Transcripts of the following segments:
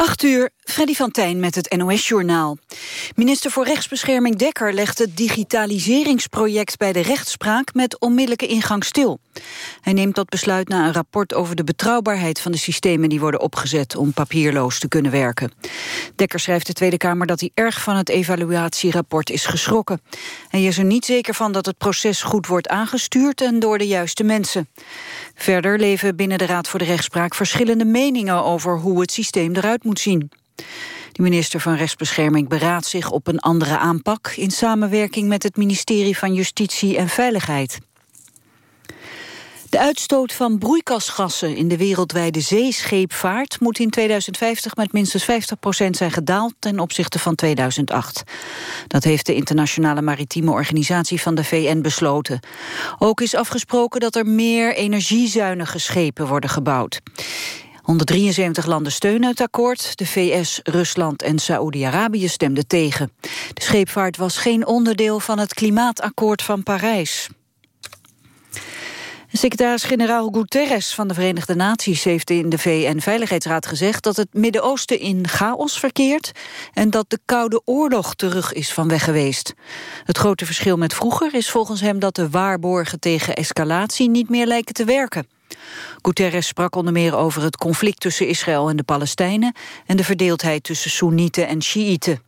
8 uur, Freddy van Tijn met het NOS-journaal. Minister voor Rechtsbescherming Dekker legt het digitaliseringsproject bij de rechtspraak met onmiddellijke ingang stil. Hij neemt dat besluit na een rapport over de betrouwbaarheid van de systemen die worden opgezet om papierloos te kunnen werken. Dekker schrijft de Tweede Kamer dat hij erg van het evaluatierapport is geschrokken. Hij is er niet zeker van dat het proces goed wordt aangestuurd en door de juiste mensen. Verder leven binnen de Raad voor de Rechtspraak verschillende meningen over hoe het systeem eruit moet zien. De minister van Rechtsbescherming beraadt zich op een andere aanpak... in samenwerking met het ministerie van Justitie en Veiligheid. De uitstoot van broeikasgassen in de wereldwijde zeescheepvaart... moet in 2050 met minstens 50% zijn gedaald ten opzichte van 2008. Dat heeft de Internationale Maritieme Organisatie van de VN besloten. Ook is afgesproken dat er meer energiezuinige schepen worden gebouwd. 173 landen steunen het akkoord. De VS, Rusland en Saoedi-Arabië stemden tegen. De scheepvaart was geen onderdeel van het klimaatakkoord van Parijs. Secretaris-generaal Guterres van de Verenigde Naties heeft in de VN-veiligheidsraad gezegd dat het Midden-Oosten in chaos verkeert en dat de Koude Oorlog terug is van weg geweest. Het grote verschil met vroeger is volgens hem dat de waarborgen tegen escalatie niet meer lijken te werken. Guterres sprak onder meer over het conflict tussen Israël en de Palestijnen en de verdeeldheid tussen Soenieten en Sjiïten.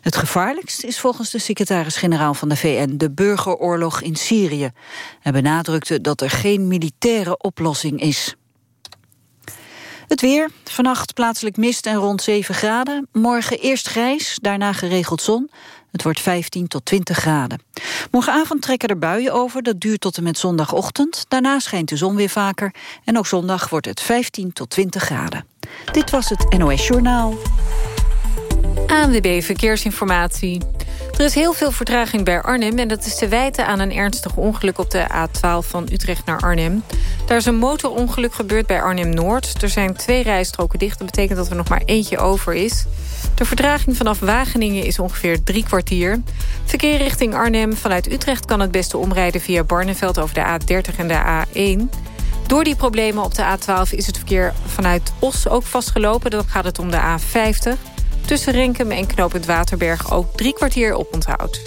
Het gevaarlijkst is volgens de secretaris-generaal van de VN de burgeroorlog in Syrië. Hij benadrukte dat er geen militaire oplossing is. Het weer, vannacht plaatselijk mist en rond 7 graden. Morgen eerst grijs, daarna geregeld zon. Het wordt 15 tot 20 graden. Morgenavond trekken er buien over, dat duurt tot en met zondagochtend. Daarna schijnt de zon weer vaker. En ook zondag wordt het 15 tot 20 graden. Dit was het NOS Journaal. ANWB Verkeersinformatie. Er is heel veel vertraging bij Arnhem... en dat is te wijten aan een ernstig ongeluk op de A12 van Utrecht naar Arnhem. Daar is een motorongeluk gebeurd bij Arnhem-Noord. Er zijn twee rijstroken dicht. Dat betekent dat er nog maar eentje over is. De vertraging vanaf Wageningen is ongeveer drie kwartier. Verkeer richting Arnhem vanuit Utrecht kan het beste omrijden... via Barneveld over de A30 en de A1... Door die problemen op de A12 is het verkeer vanuit Os ook vastgelopen. Dan gaat het om de A50. Tussen Renkum en Knoopend Waterberg ook drie kwartier op onthoud.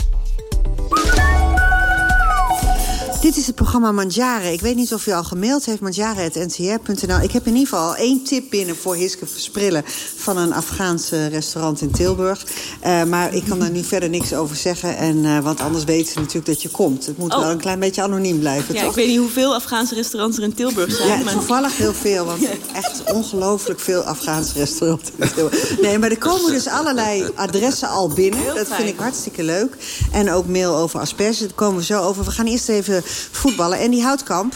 Dit is het programma Mandjaren. Ik weet niet of u al gemaild heeft, mandjaren.ncr.nl. Ik heb in ieder geval één tip binnen voor Hiske Versprillen... van een Afghaanse restaurant in Tilburg. Uh, maar ik kan daar nu verder niks over zeggen. En, uh, want anders weten ze natuurlijk dat je komt. Het moet oh. wel een klein beetje anoniem blijven, ja, toch? Ik weet niet hoeveel Afghaanse restaurants er in Tilburg zijn. Ja, maar... toevallig heel veel. Want echt ongelooflijk veel Afghaanse restaurants in Tilburg. Nee, maar er komen dus allerlei adressen al binnen. Heel dat vind ik hartstikke leuk. En ook mail over asperges. Daar komen we zo over. We gaan eerst even voetballen. En die Houtkamp.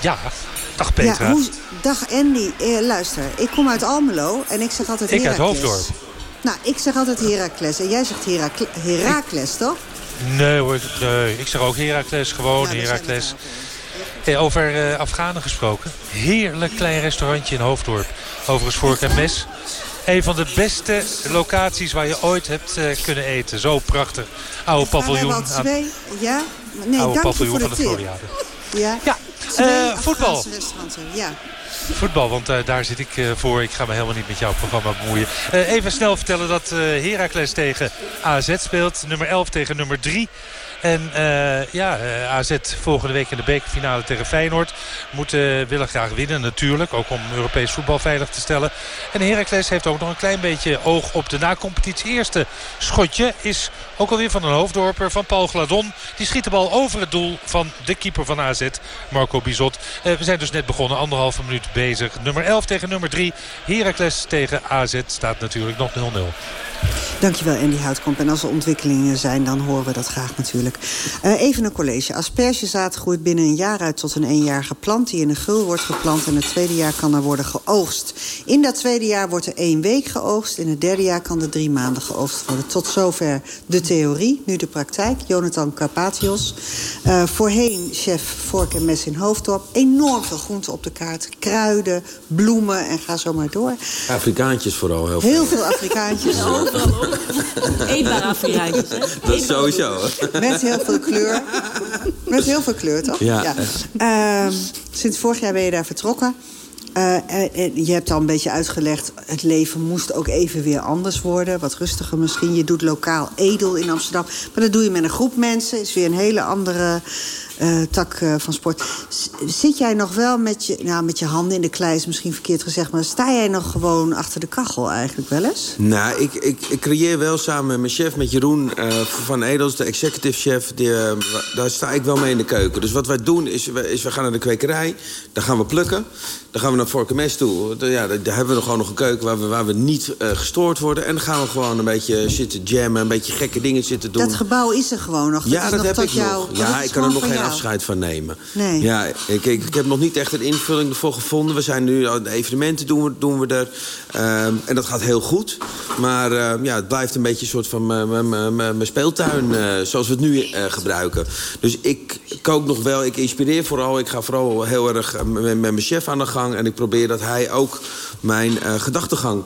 Ja, dag Petra. Ja, hoe, dag Andy. Eh, luister, ik kom uit Almelo en ik zeg altijd Ik uit Hoofddorp. Nou, ik zeg altijd Heracles. En jij zegt Herakle Herakles, toch? Nee hoor, nee. ik zeg ook Heracles, gewoon ja, Heracles. Over uh, Afghanen gesproken. Heerlijk klein restaurantje in Hoofddorp. Overigens voor ik mes. Een van de beste locaties waar je ooit hebt uh, kunnen eten. Zo prachtig. Oude paviljoen. Aan... twee, ja? Nee, Oude paviljoen van de Floriade. Ja, ja. Uh, voetbal. Ja. Voetbal, want uh, daar zit ik uh, voor. Ik ga me helemaal niet met jouw programma bemoeien. Even snel vertellen dat Heracles tegen AZ speelt. Nummer 11 tegen nummer 3. En uh, ja, AZ volgende week in de bekerfinale tegen Feyenoord. Moeten, willen graag winnen natuurlijk. Ook om Europees voetbal veilig te stellen. En Heracles heeft ook nog een klein beetje oog op de nacompetitie. Eerste schotje is ook alweer van een hoofddorper van Paul Gladon. Die schiet de bal over het doel van de keeper van AZ, Marco Bizot. We zijn dus net begonnen, anderhalve minuut bezig. Nummer 11 tegen nummer 3. Heracles tegen AZ staat natuurlijk nog 0-0. Dankjewel Andy Houtkamp. En als er ontwikkelingen zijn, dan horen we dat graag natuurlijk. Uh, even een college. Aspergezaad groeit binnen een jaar uit tot een eenjarige plant... die in een gul wordt geplant en het tweede jaar kan er worden geoogst. In dat tweede jaar wordt er één week geoogst. In het derde jaar kan er drie maanden geoogst worden. Tot zover de theorie, nu de praktijk. Jonathan Carpatios. Uh, voorheen chef Vork en Mes in Hoofddorp. Enorm veel groenten op de kaart. Kruiden, bloemen en ga zo maar door. Afrikaantjes vooral heel veel. Heel veel Afrikaantjes. Eetbare Afrikaantjes, hè? Dat is sowieso. Met heel veel kleur. Met heel veel kleur, toch? Ja. ja. Uh, sinds vorig jaar ben je daar vertrokken. Uh, je hebt al een beetje uitgelegd, het leven moest ook even weer anders worden. Wat rustiger misschien. Je doet lokaal edel in Amsterdam. Maar dat doe je met een groep mensen. is weer een hele andere uh, tak uh, van sport. zit jij nog wel met je, nou, met je handen in de klei, is misschien verkeerd gezegd... maar sta jij nog gewoon achter de kachel eigenlijk wel eens? Nou, ik, ik, ik creëer wel samen met mijn chef, met Jeroen uh, van Edels... de executive chef, die, daar sta ik wel mee in de keuken. Dus wat wij doen is, is, we gaan naar de kwekerij, daar gaan we plukken... Dan gaan we naar Vorkemes toe. Ja, daar hebben we gewoon nog een keuken waar we, waar we niet gestoord worden. En dan gaan we gewoon een beetje zitten jammen, een beetje gekke dingen zitten doen. Dat gebouw is er gewoon nog. Dat ja, dat heb ik jou... nog. Ja, ik kan er nog geen. Afscheid van nemen. Nee. Ja, ik, ik, ik, heb nog niet echt een invulling ervoor gevonden. We zijn nu, de evenementen doen we, doen we er. Uh, en dat gaat heel goed. Maar uh, ja, het blijft een beetje een soort van mijn speeltuin, uh, zoals we het nu gebruiken. Dus ik kook nog wel, ik inspireer vooral. Ik ga vooral heel erg met mijn chef aan de gang. En ik probeer dat hij ook mijn gedachtegang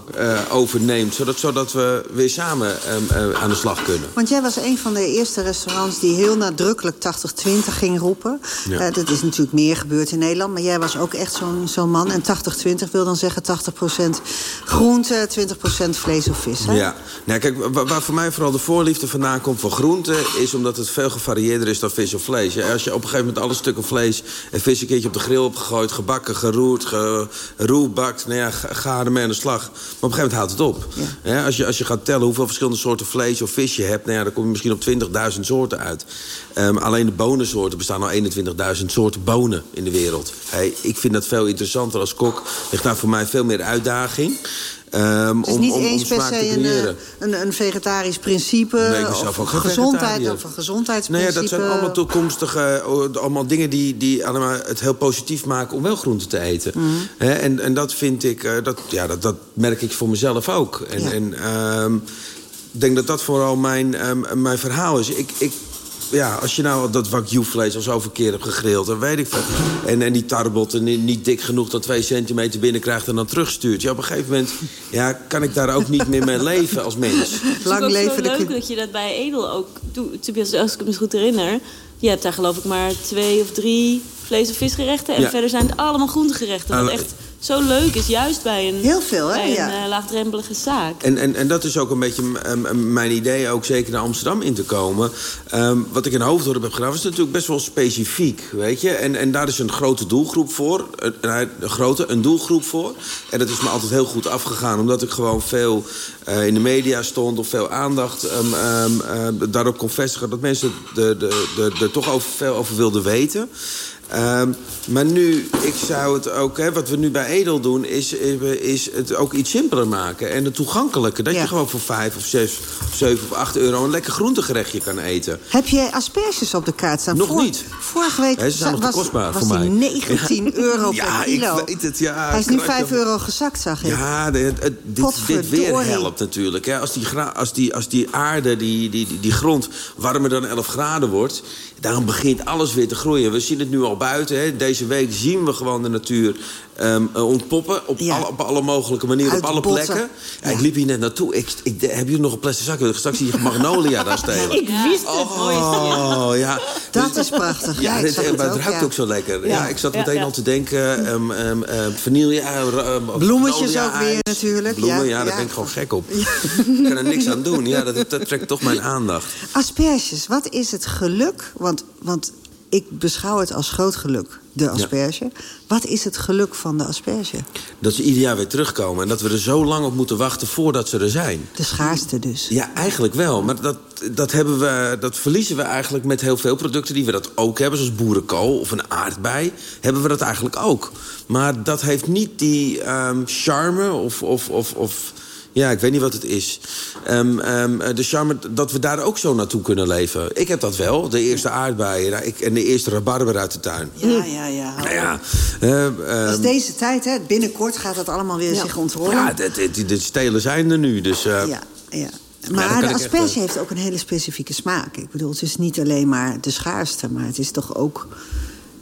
overneemt. Zodat, zodat we weer samen uh, aan de slag kunnen. Want jij was een van de eerste restaurants die heel nadrukkelijk 80-20 ging roepen. Ja. dat is natuurlijk meer gebeurd in Nederland. Maar jij was ook echt zo'n zo'n man. En 80-20 wil dan zeggen 80% groente, 20% vlees of vis. Hè? Ja, nou, kijk, waar voor mij vooral de voorliefde vandaan komt voor groente... is omdat het veel gevarieerder is dan vis of vlees. Ja, als je op een gegeven moment alle stukken vlees en vis een keertje op de grill hebt gegooid... gebakken, geroerd, geroebakt, nou ja, ga ermee aan de slag. Maar op een gegeven moment houdt het op. Ja. als, je, als je gaat tellen hoeveel verschillende soorten vlees of vis je hebt... Nou ja, dan kom je misschien op 20.000 soorten uit. Um, alleen de bonensoorten bestaan al 21.000 soorten bonen in de wereld. Hey, ik vind dat veel interessanter als kok. Ligt daar voor mij veel meer uitdaging. Um, het is niet om, om, eens per se een, eh, een, een, vegetarisch principe. Nee, of, gezondheid, of een gezondheidsprincipe. Nee, dat zijn allemaal toekomstige uh, allemaal dingen die, die allemaal het heel positief maken om wel groente te eten. Mm. He, en, en dat vind ik, uh, dat, ja, dat, dat merk ik voor mezelf ook. En, ja. en um, ik denk dat dat vooral mijn, um, mijn verhaal is. Ik, ik ja, als je nou dat wagyu-vlees al zoveel keer hebt gegrild... dan weet ik veel. En, en die tarbotten niet dik genoeg dat twee centimeter binnenkrijgt... en dan terugstuurt. Ja, op een gegeven moment ja, kan ik daar ook niet meer mee leven als mens. Lang leven. Het is leuk dat je dat bij Edel ook doet. Als ik me goed herinner... je hebt daar geloof ik maar twee of drie vlees- of visgerechten... en ja. verder zijn het allemaal groentegerechten. Wat echt zo leuk is, juist bij een, Heel veel, hè? Bij een ja. uh, laagdrempelige zaak. En, en, en dat is ook een beetje mijn idee, ook zeker naar Amsterdam in te komen. Um, wat ik in Hoofddorp heb gedaan, was natuurlijk best wel specifiek, weet je. En, en daar is een grote doelgroep voor, een, een, grote, een doelgroep voor. En dat is me altijd heel goed afgegaan, omdat ik gewoon veel uh, in de media stond... of veel aandacht um, um, uh, daarop kon vestigen... dat mensen er de, de, de, toch over, veel over wilden weten... Um, maar nu, ik zou het ook, hè, wat we nu bij Edel doen, is, is het ook iets simpeler maken. En het toegankelijker. Dat ja. je gewoon voor vijf of zes of zeven of acht euro een lekker groentegerechtje kan eten. Heb jij asperges op de kaart staan? Nog niet. Vorige week He, was, was, kostbaar was voor mij. 19 ja. euro per ja, kilo. Ik weet het, ja, Hij is nu 5 euro gezakt, zag ik. Ja, de, dit, dit, weer helpt natuurlijk. Hè. Als, die, als, die, als die aarde, die, die, die, die grond, warmer dan 11 graden wordt... Daarom begint alles weer te groeien. We zien het nu al buiten. Hè. Deze week zien we gewoon de natuur um, ontpoppen. Op, ja. alle, op alle mogelijke manieren, op alle plekken. Ja, ja. Ik liep hier net naartoe. Ik, ik, heb jullie nog een plastic zak? Straks zie je magnolia daar stelen. Ik wist het. Oh, ja. Dat is prachtig. Ja, het, het, het ruikt ook zo lekker. Ja. ik zat meteen al te denken. Um, um, uh, vanille. Uh, Bloemetjes ook weer natuurlijk. Bloemen, ja, daar ben ik gewoon gek op. Ik kan er niks aan doen. Ja, dat, dat trekt toch mijn aandacht. Asperges, wat is het geluk? Want, want ik beschouw het als groot geluk, de asperge. Ja. Wat is het geluk van de asperge? Dat ze ieder jaar weer terugkomen. En dat we er zo lang op moeten wachten voordat ze er zijn. De schaarste dus. Ja, eigenlijk wel. Maar dat, dat, hebben we, dat verliezen we eigenlijk met heel veel producten die we dat ook hebben. Zoals boerenkool of een aardbei. Hebben we dat eigenlijk ook. Maar dat heeft niet die um, charme of... of, of, of ja, ik weet niet wat het is. Um, um, de charme dat we daar ook zo naartoe kunnen leven. Ik heb dat wel, de eerste aardbeien nou, ik, en de eerste rabarber uit de tuin. Ja, ja, ja. Nou ja uh, um, dat is deze tijd, hè? Binnenkort gaat dat allemaal weer ja. zich ontrollen. Ja, de, de, de, stelen zijn er nu, dus... Uh, ja, ja. Maar ja, de asperge echt... heeft ook een hele specifieke smaak. Ik bedoel, het is niet alleen maar de schaarste... maar het is toch ook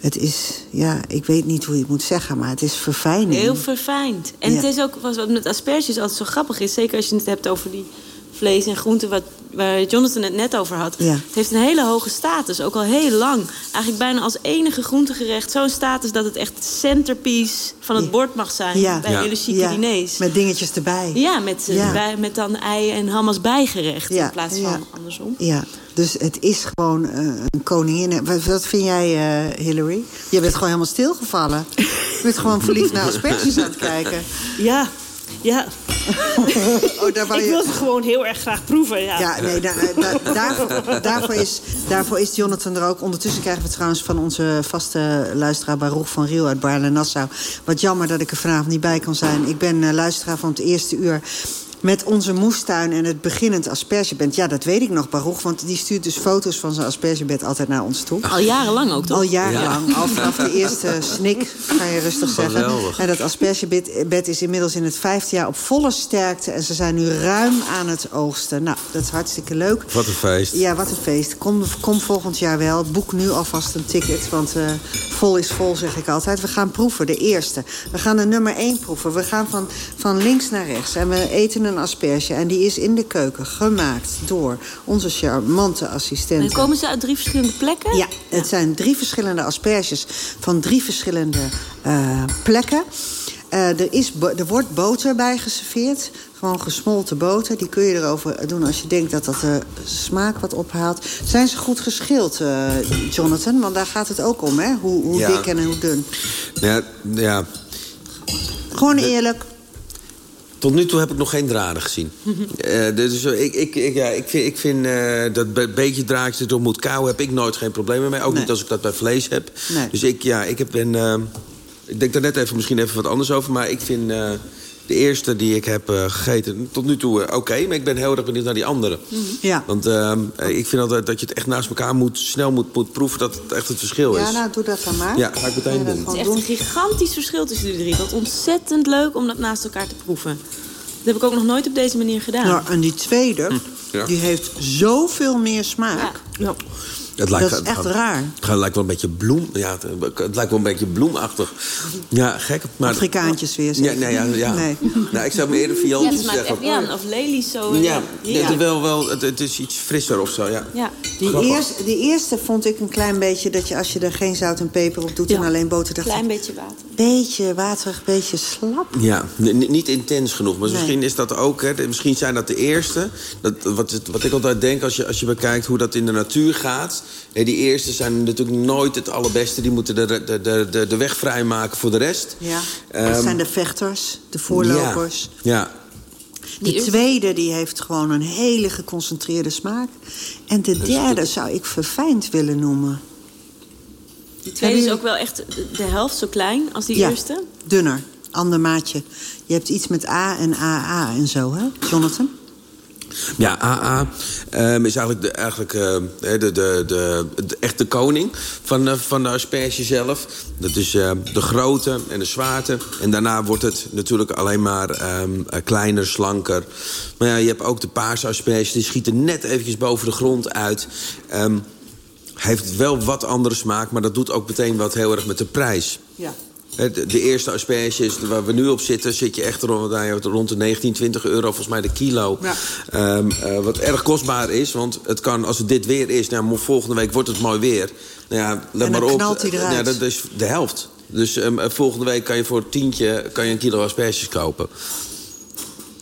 het is, ja, ik weet niet hoe je het moet zeggen, maar het is verfijning. Heel verfijnd. En ja. het is ook, wat met asperges altijd zo grappig is... zeker als je het hebt over die vlees en groenten... wat waar Jonathan het net over had... Ja. het heeft een hele hoge status, ook al heel lang. Eigenlijk bijna als enige groentegerecht zo'n status... dat het echt centerpiece van het Ja. bord mag zijn Ja. bij Ja. hele chique Ja, diners. met dingetjes erbij. Ja, met, Ja. bij- met dan ei en ham als bijgerecht Ja, in plaats van ja. andersom. Ja, dus het is gewoon eh, een koningin. Wat, wat vind jij, eh, Hillary? Je bent gewoon helemaal stilgevallen. Je bent gewoon verliefd naar asperges aan het kijken. Ja, ja. Oh, daar Ik je... wil het gewoon heel erg graag proeven, ja. Ja, nee, da- da- daarvoor, daarvoor, is, daarvoor is Jonathan er ook. Ondertussen krijgen we trouwens van onze vaste luisteraar... Baruch van Riel uit Baarle-Nassau. Wat jammer dat ik er vanavond niet bij kan zijn. Ik ben eh, luisteraar van het eerste uur... Met onze moestuin en het beginnend aspergebed. Ja, dat weet ik nog, Baruch. Want die stuurt dus foto's van zijn aspergebed altijd naar ons toe. Al jarenlang ook, toch? Al jarenlang, al vanaf de eerste snik, kan je rustig zeggen. Geweldig. En dat aspergebed bed is inmiddels in het vijfde jaar op volle sterkte. En ze zijn nu ruim aan het oogsten. Nou, dat is hartstikke leuk. Wat een feest. Ja, wat een feest. Kom, kom volgend jaar wel. Boek nu alvast een ticket, want eh, vol is vol, zeg ik altijd. We gaan proeven, de eerste. We gaan de nummer één proeven. We gaan van, van links naar rechts. En we eten een asperge. En die is in de keuken gemaakt door onze charmante assistent. En komen ze uit drie verschillende plekken? Ja, het zijn drie verschillende asperges van drie verschillende eh, plekken. Eh, er, is, er wordt boter bij geserveerd. Gewoon gesmolten boter. Die kun je erover doen als je denkt dat dat de smaak wat ophaalt. Zijn ze goed geschild, eh, Jonathan? Want daar gaat het ook om, hè? Hoe, hoe Ja. dik en hoe dun. Ja, ja, Gewoon eerlijk. Tot nu toe heb ik nog geen draden gezien. Eh, dus ik, ik, ik, ja, ik vind, ik vind eh, dat be- beetje draadje door moet kou heb ik nooit geen problemen mee. Ook Nee. niet als ik dat bij vlees heb. Nee. Dus ik, ja, ik heb eh, ik denk daar net even misschien even wat anders over. Maar ik vind eh, de eerste die ik heb eh, gegeten tot nu toe eh, oké. maar ik ben heel erg benieuwd naar die andere. Ja. Want eh, ik vind altijd dat je het echt naast elkaar moet, snel moet, moet proeven... dat het echt het verschil is. Ja, nou, doe dat dan maar. Ja, ga ik meteen doen. Het is echt een gigantisch verschil tussen de drie. Wat ontzettend leuk om dat naast elkaar te proeven. Dat heb ik ook nog nooit op deze manier gedaan. Nou, en die tweede, Ja. die heeft zoveel meer smaak. Ja. Het lijkt, Dat is echt het- raar. Het lijkt wel een beetje bloem. Ja, het, het lijkt wel een beetje bloemachtig. Ja, gek. Maar, Afrikaantjes weer, zeg. Ja, nee, ja, ja. Nee. Nou, ik zou me eerder Ja, viooltjes smaakt zeggen. ja, of lelies zo. Ja, ja. het, is wel, wel, het, het is iets frisser of zo, ja. Ja. Die eerste, die eerste vond ik een klein beetje dat je als je er geen zout en peper op doet Ja. en alleen boter, dacht Klein beetje water. beetje waterig, beetje slap. Ja, n- niet intens genoeg. Maar Nee. misschien is dat ook, hè, misschien zijn dat de eerste. Dat, wat, wat ik altijd denk, als je, als je bekijkt hoe dat in de natuur gaat... Die eerste zijn natuurlijk nooit het allerbeste. Die moeten de, de, de, de, de weg vrijmaken voor de rest. Ja. Ehm, dat zijn de vechters, de voorlopers. Ja, ja. De tweede die heeft gewoon een hele geconcentreerde smaak. En de derde zou ik verfijnd willen noemen. Die tweede is ook wel echt de, de helft zo klein als die ja, eerste. dunner, ander maatje. Je hebt iets met A en AA en zo, hè, Jonathan? Ja, AA ehm, is eigenlijk, de, eigenlijk ehm, de, de, de, de echte koning van, eh, van de asperge zelf. Dat is ehm, de grootte en de zwaarte. En daarna wordt het natuurlijk alleen maar eh, kleiner, slanker. Maar ja, je hebt ook de paarse asperges. Die schieten net eventjes boven de grond uit. Ehm, heeft wel wat andere smaak, maar dat doet ook meteen wat heel erg met de prijs. Ja. De, de eerste asperges waar we nu op zitten... zit je echt rond, nou rond de 19, 20 euro volgens mij de kilo. Ja. Ehm, eh, wat erg kostbaar is, want het kan, als het dit weer is... Nou, volgende week wordt het mooi weer. Nou ja, let maar op. Ja, dat is de helft. Dus ehm, eh, volgende week kan je voor een tientje kan je een kilo asperges kopen.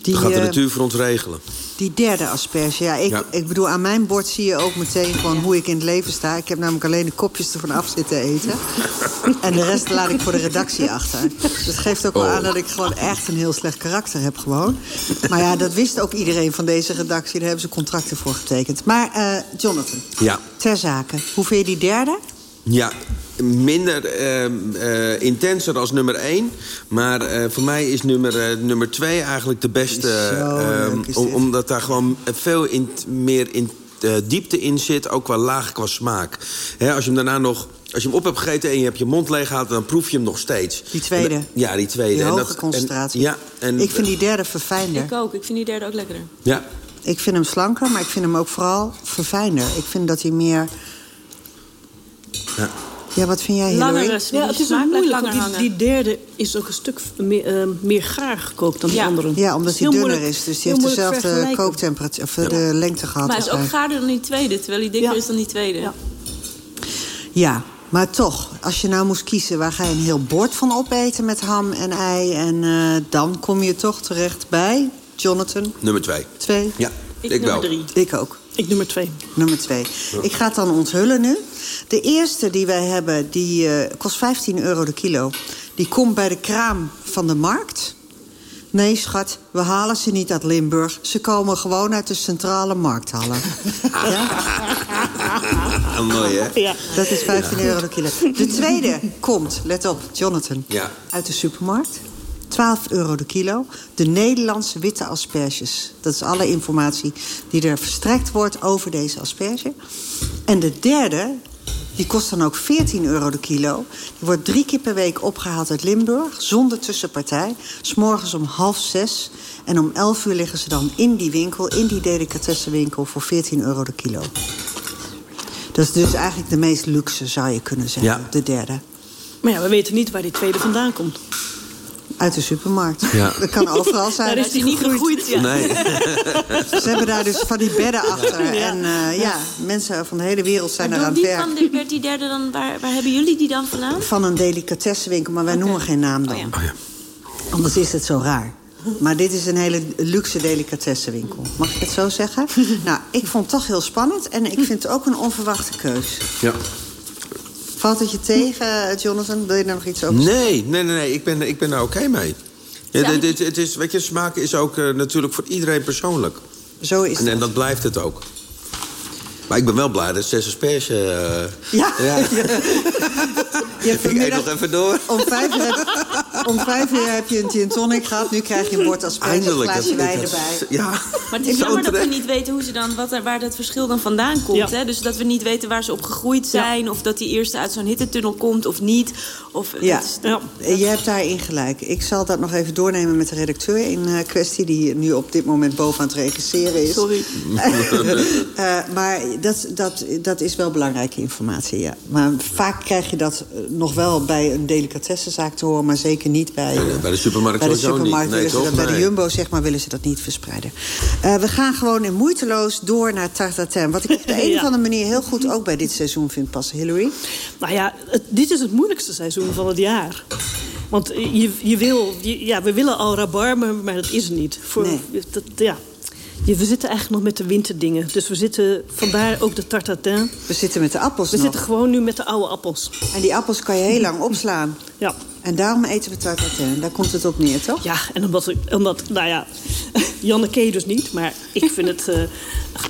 Die, Dat gaat de eh, natuur voor ons regelen. Die derde asperge, ja ik, Ja. ik bedoel, aan mijn bord zie je ook meteen gewoon hoe ik in het leven sta. Ik heb namelijk alleen de kopjes ervan af zitten eten. en de rest laat ik voor de redactie achter. Dat geeft ook wel Oh. aan dat ik gewoon echt een heel slecht karakter heb gewoon. Maar ja, dat wist ook iedereen van deze redactie. Daar hebben ze contracten voor getekend. Maar eh, Jonathan, Ja. ter zake, hoe vind je die derde? Ja, minder ehm, eh, intenser als nummer 1. Maar eh, voor mij is nummer, eh, nummer 2 eigenlijk de beste. Ehm, om- dit. omdat daar gewoon veel in, meer in, diepte in zit. Ook qua laag, qua smaak. Hè, als je hem daarna nog... Als je hem op hebt gegeten en je hebt je mond leeg gehaald... dan proef je hem nog steeds. Die tweede? En- ja, die tweede. Die En hoge dat- concentratie. En, ja, en, ik vind die derde verfijnder. Ik ook. Ik vind die derde ook lekkerder. Ja, Ik vind hem slanker, maar ik vind hem ook vooral verfijnder. Ik vind dat hij meer... ja. Ja, wat vind jij, Hillary? Langere, Ja, het is ook moeilijk, want die, die derde is ook een stuk meer, uh, meer gaar gekookt dan Ja. die andere. Ja, omdat hij dunner moeilijk- is. Dus die heeft dezelfde kooktemperatuur, of de lengte gehad. Maar hij is ook gaarder dan die tweede, terwijl hij dikker Ja. is dan die tweede. Ja. Ja, maar toch, als je nou moest kiezen... waar ga je een heel bord van opeten met ham en ei... en eh, dan kom je toch terecht bij Jonathan. Nummer twee. Twee? Ja, Ik, ik, nummer wel. drie. Ik ook. Ik nummer twee. Nummer twee. Ik ga het dan onthullen nu. De eerste die wij hebben, die eh, kost 15 euro de kilo. Die komt bij de kraam van de markt. Nee, schat, we halen ze niet uit Limburg. Ze komen gewoon uit de centrale markthallen. ja? Ah, mooi, hè? Ja. Dat is 15 euro de kilo. De tweede komt, let op, Jonathan, Ja. uit de supermarkt. 12 euro de kilo. De Nederlandse witte asperges. Dat is alle informatie die er verstrekt wordt over deze asperge. En de derde, die kost dan ook 14 euro de kilo. Die wordt drie keer per week opgehaald uit Limburg, zonder tussenpartij. S'morgens om half zes. En om 11 uur liggen ze dan in die winkel, in die delicatessenwinkel, voor 14 euro de kilo. Dat is dus eigenlijk de meest luxe, zou je kunnen zeggen. Ja. De derde. Maar ja, we weten niet waar die tweede vandaan komt. Uit de supermarkt. Ja. Dat kan overal zijn. Daar is die niet gegroeid. Ja. Nee. Ze hebben daar dus van die bedden achter. Ja. En eh, ja, mensen van de hele wereld zijn Maar daar aan het werk. van werd die derde dan, waar, waar hebben jullie die dan vandaan? Van een delicatessenwinkel, maar wij noemen geen naam dan. Oh ja. Oh, ja. Anders is het zo raar. Maar dit is een hele luxe delicatessenwinkel. Mag ik het zo zeggen? nou, ik vond het toch heel spannend. En ik vind het ook een onverwachte keus. ja. Valt het je tegen, eh, Jonathan? Wil je daar nog iets over zeggen? Nee, nee, nee, nee. Ik ben, ik ben daar oké mee. Ja, dit, dit, het is, weet je, smaak is ook eh, natuurlijk voor iedereen persoonlijk. Zo is En, en het. dat blijft het ook. Maar ik ben wel blij dat zes asperge... eh, Ja. ja. Je hebt Ik eet nog even door. om vijf, uur heb, om vijf uur heb je een gin tonic gehad. Nu krijg je een bord een Eindelijk. glaasje dat- wijn erbij. Ja. Maar het is jammer dat we niet weten hoe ze dan, wat er, waar dat verschil dan vandaan komt. Ja. Hè? Dus dat we niet weten waar ze op gegroeid zijn. Of dat die eerste uit zo'n hittetunnel komt of niet. Of, Ja. Ja. Je hebt daarin gelijk. Ik zal dat nog even doornemen met de redacteur in eh, kwestie... die nu op dit moment boven aan het regisseren is. Sorry. Eh, maar dat, dat, dat is wel belangrijke informatie, ja. Maar vaak krijg je dat eh, nog wel bij een delicatessenzaak te horen... maar zeker niet bij... eh, bij de supermarkt bij de sowieso niet. supermarkt Nee, willen ze toch? dat, Bij de. Jumbo, zeg maar, willen ze dat niet verspreiden. Eh, we gaan gewoon in moeiteloos door naar tartatin. Wat ik op de een Ja. of andere manier heel goed ook bij dit seizoen vind passen. Hillary? Nou ja, het- dit is het moeilijkste seizoen van het jaar. Want je, je wil, je- ja, we willen al rabarber, maar dat is het niet. Voor, Nee. dat, ja. Je- we zitten eigenlijk nog met de winterdingen. Dus we zitten, vandaar ook de tartatin. We zitten met de appels We nog. zitten gewoon nu met de oude appels. En die appels kan je heel lang opslaan. Ja. En daarom eten we tartatin. Daar komt het op neer, toch? Ja, en omdat, omdat nou ja, Janne ken je dus niet, maar ik vind het, eh,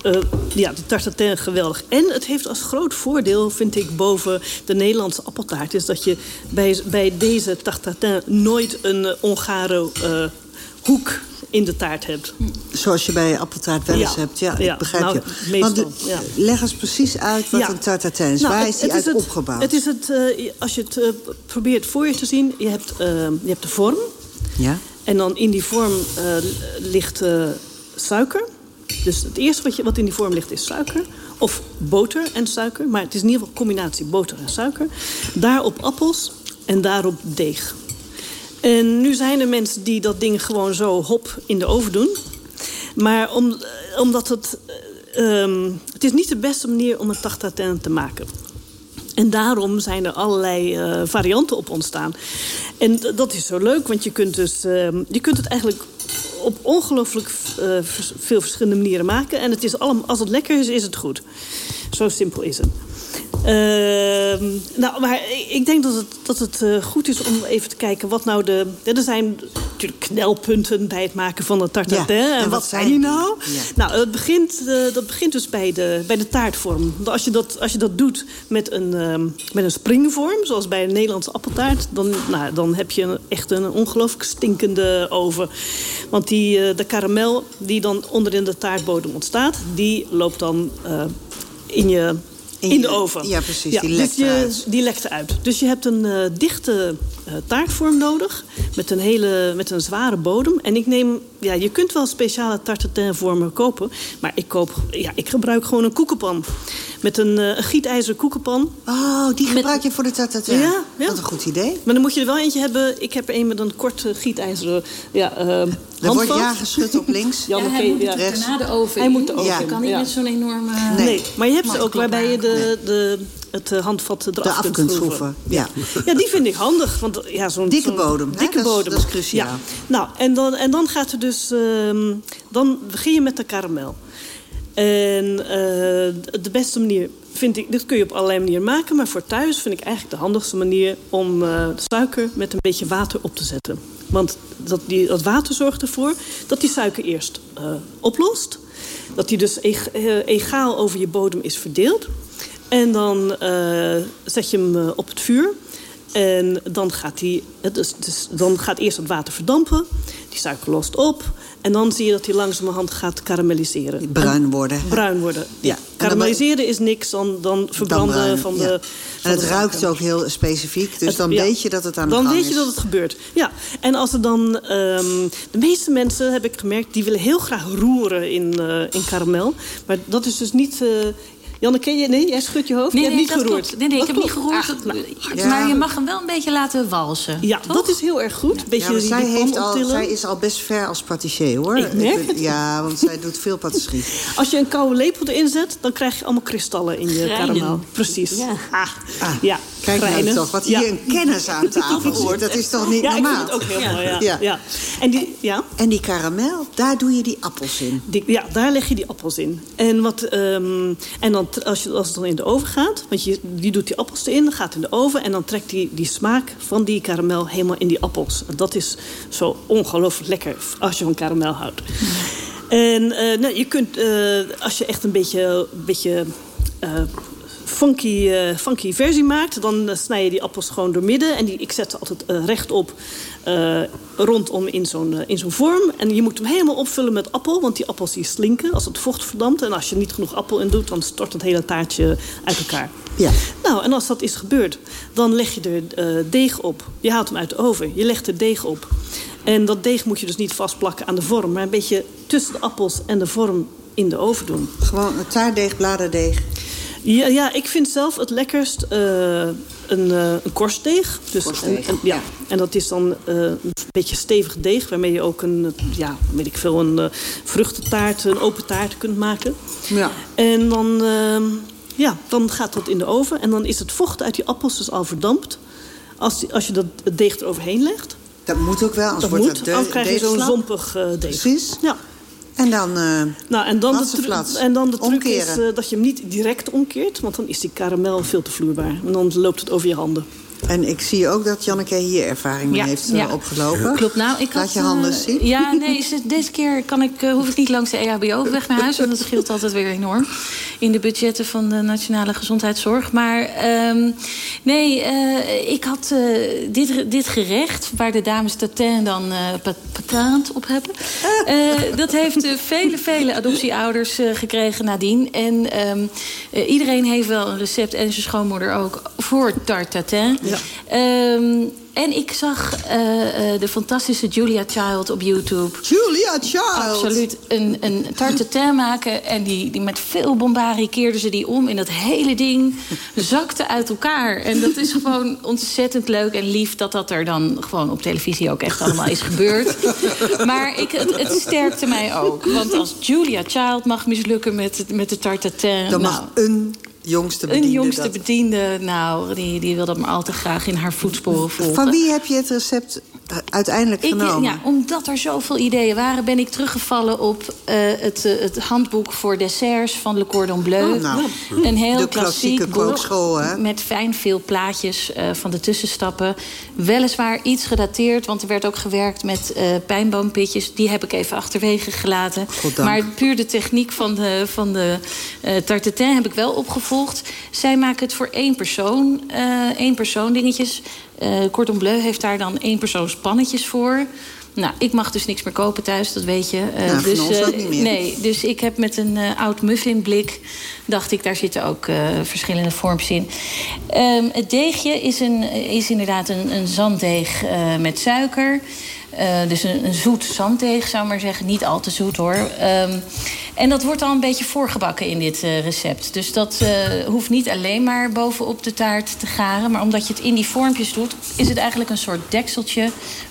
eh, ja, de tartatin geweldig. En het heeft als groot voordeel, vind ik, boven de Nederlandse appeltaart... is dat je bij, bij deze tartatin nooit een uh, ongare eh, hoek in de taart hebt. Zoals je bij appeltaart wel eens Ja. hebt. Ja, Ja, ik begrijp nou, je. meestal, Want de- ja. leg eens precies uit wat een tartatin is. Nou, Waar het- is die uit het- opgebouwd? Het is het, eh, als je het eh, probeert voor je te zien, je hebt, eh, je hebt de vorm... Ja? En dan in die vorm ligt suiker. Dus het eerste wat, je, wat in die vorm ligt is suiker. Of boter en suiker. Maar het is in ieder geval een combinatie boter en suiker. Daarop appels en daarop deeg. En nu zijn er mensen die dat ding gewoon zo hop in de oven doen. Maar om, omdat het... eh, ehm, het is niet de beste manier om een tartatin te maken. En daarom zijn er allerlei eh, varianten op ontstaan. En dat is zo leuk, want je kunt, dus, ehm, je kunt het eigenlijk op ongelooflijk eh, veel verschillende manieren maken. En het is allemaal, als het lekker is, is het goed. Zo simpel is het. Ehm, nou, maar ik- denk dat het, dat het eh, goed is om even te kijken wat nou de... Er zijn natuurlijk knelpunten bij het maken van een tartatin. Ja, en, en wat zijn die nou? Ja. Nou, het begint, eh, dat begint dus bij de, bij de taartvorm. Als je dat, als je dat doet met een, ehm, met een springvorm, zoals bij een Nederlandse appeltaart... dan, nou, dan heb je een, echt een ongelooflijk stinkende oven. Want die, eh, de karamel die dan onderin de taartbodem ontstaat... die loopt dan in je... In de oven. ja, precies, die dus lekt je- eruit. Die lekt eruit. Dus je hebt een eh, dichte taartvorm nodig. Met een, hele, met een zware bodem. En ik neem... Ja, je kunt wel speciale tartatin-vormen kopen. Maar ik, koop, ja, ik gebruik gewoon een koekenpan. Met een, uh, een gietijzeren koekenpan. Oh, die gebruik je voor de tartatin? Ja, ja. Wat een goed idee. Maar dan moet je er wel eentje hebben. Ik heb er een met een kort gietijzeren ja, uh, Er wordt ja geschud op links. ja, hij moet ja. na de oven Hij moet de oven ja. kan niet met zo'n enorme... Nee. nee. maar je hebt ze ook waarbij je de, de, het handvat eraf, kunt schroeven. Ja. ja, die vind ik handig. Want, ja, zo'n dikke zo bodem. Dikke bodem. Is, dat is cruciaal. Ja. Nou, en dan, en dan gaat er dus... Uh, dan begin je met de karamel. En uh, de beste manier vind ik... Dit kun je op allerlei manieren maken. Maar voor thuis vind ik eigenlijk de handigste manier... om uh, suiker met een beetje water op te zetten. Want dat, die, dat water zorgt ervoor dat die suiker eerst oplost. Dat die dus egaal over je bodem is verdeeld. En dan uh, zet je hem uh, op het vuur. En dan gaat, die, dus, dus, dan gaat eerst het water verdampen. Die suiker lost op. En dan zie je dat hij langzamerhand gaat karamelliseren. Bruin worden. En, bruin worden, ja. Karamelliseren is niks dan, dan verbranden dan van de... Ja. En het ruikt ook heel specifiek, dus het, dan ja. weet je dat het aan de dan gang weet je is. dat het gebeurt. Ja, en als er dan... Um, de meeste mensen, heb ik gemerkt, die willen heel graag roeren in, uh, in karamel. Maar dat is dus niet... Uh, Janne, ken je? Nee, jij schudt je hoofd? Nee, je nee, hebt niet geroerd. Klopt. Nee, nee dat ik heb klopt. niet geroerd. Ah, ja. Maar je mag hem wel een beetje laten walsen. Ja, toch? dat is heel erg goed. Beetje ja, zij, heeft al, zij is al best ver als patissier, hoor. Ik merk vind, het. Ja, want zij doet veel patisserie. Als je een koude lepel erin zet, dan krijg je allemaal kristallen in je Grijnen. karamel. Precies. Ja. Ah, Ah, ja. Kijk nou toch, wat Ja. hier een kennis aan tafel zit. Dat is toch niet Ja, ik normaal? vind het ook heel mooi. Ja. Ja. Ja. En die, ja, En die karamel, daar doe je die appels in. die, ja, daar leg je die appels in. En, wat, ehm, en dan, als, je, als het dan in de oven gaat, want je, die doet die appels erin, gaat in de oven en dan trekt die, die smaak van die karamel helemaal in die appels. En dat is zo ongelooflijk lekker als je van karamel houdt. En eh, nou, je kunt, eh, als je echt een beetje, een beetje eh, funky, eh, funky versie maakt... dan eh, snij je die appels gewoon door midden. En die, ik zet ze altijd eh, rechtop eh, rondom in zo'n in zo'n vorm. En je moet hem helemaal opvullen met appel. Want die appels die slinken als het vocht verdampt. En als je niet genoeg appel in doet... dan stort het hele taartje uit elkaar. Ja. Nou, en als dat is gebeurd, dan leg je er deeg op. Je haalt hem uit de oven, je legt er deeg op. En dat deeg moet je dus niet vastplakken aan de vorm... maar een beetje tussen de appels en de vorm in de oven doen. Gewoon een taartdeeg, bladerdeeg. Ja, ja ik vind zelf het lekkerst eh, een, eh, een korstdeeg. Dus Korstdeeg, een- een- ja. En dat is dan eh, een beetje stevig deeg... waarmee je ook een, ja, weet ik veel, een vruchtentaart, een open taart kunt maken. Ja. En dan, ehm, ja, dan gaat dat in de oven. En dan is het vocht uit die appels dus al verdampt. Als, als je dat het deeg eroverheen legt. Dat moet ook wel, anders Dat wordt moet, het de, dan krijg je zo'n zompig deeg. Precies. Ja. En dan... eh, Nou, en dan, de Watse tru- flats. en dan de truc Omkeren. is eh, dat je hem niet direct omkeert. Want dan is die karamel veel te vloeibaar. En dan loopt het over je handen. En ik zie ook dat Janneke hier ervaring mee Ja, heeft eh, ja. opgelopen. Klopt, nou, ik Laat had, je handen eh, zien. Ja, nee, is het- deze keer kan ik, eh, hoef ik niet langs de EHBO weg naar huis. Want dat scheelt altijd weer enorm in de budgetten van de Nationale Gezondheidszorg. Maar ehm, nee, eh, ik had eh, dit, dit gerecht, waar de dames tatin dan eh pat- patent op hebben. Eh, dat heeft vele, vele adoptieouders eh, gekregen nadien. En ehm, eh, iedereen heeft wel een recept, en zijn schoonmoeder ook, voor tarte tatin. Ehm, en ik zag eh, eh, de fantastische Julia Child op YouTube. Julia Child. Absoluut een, een maken. En die, die met veel bombari keerde ze die om. En dat hele ding zakte uit elkaar. En dat is gewoon ontzettend leuk en lief... dat dat er dan gewoon op televisie ook echt allemaal is gebeurd. Maar ik, het, het sterkte mij ook. Want als Julia Child mag mislukken met, met de tarte tatin... Dan nou, mag een jongste bediende een jongste dat. bediende, nou, die, die wil dat maar al te graag in haar voetsporen volgen. Van wie heb je het recept uiteindelijk Ik, genomen? ja, omdat er zoveel ideeën waren, ben ik teruggevallen op eh, het, eh, het handboek voor desserts van Le Cordon Bleu. Oh, nou. Een heel De klassiek klassieke boek kookschool, hè? met fijn veel plaatjes eh, van de tussenstappen. Weliswaar iets gedateerd, want er werd ook gewerkt met pijnboompitjes. Die heb ik even achterwege gelaten. Maar puur de techniek van de, van de tartetin heb ik wel opgevolgd. Zij maken het voor één persoon, één persoon dingetjes. Eh Cordon Bleu heeft daar dan één persoons pannetjes voor. Nou, ik mag dus niks meer kopen thuis, dat weet je. Uh, nou, dus, ons ook niet meer. Nee, dus ik heb met een oud muffinblik... dacht ik, daar zitten ook verschillende vormpjes in. Ehm, het deegje is, een, is inderdaad een, een zanddeeg met suiker... Dus een, een, zoet zanddeeg, zou ik maar zeggen. Niet al te zoet, hoor. Um, en dat wordt al een beetje voorgebakken in dit uh, recept. Dus dat uh, hoeft niet alleen maar bovenop de taart te garen. Maar omdat je het in die vormpjes doet... is het eigenlijk een soort dekseltje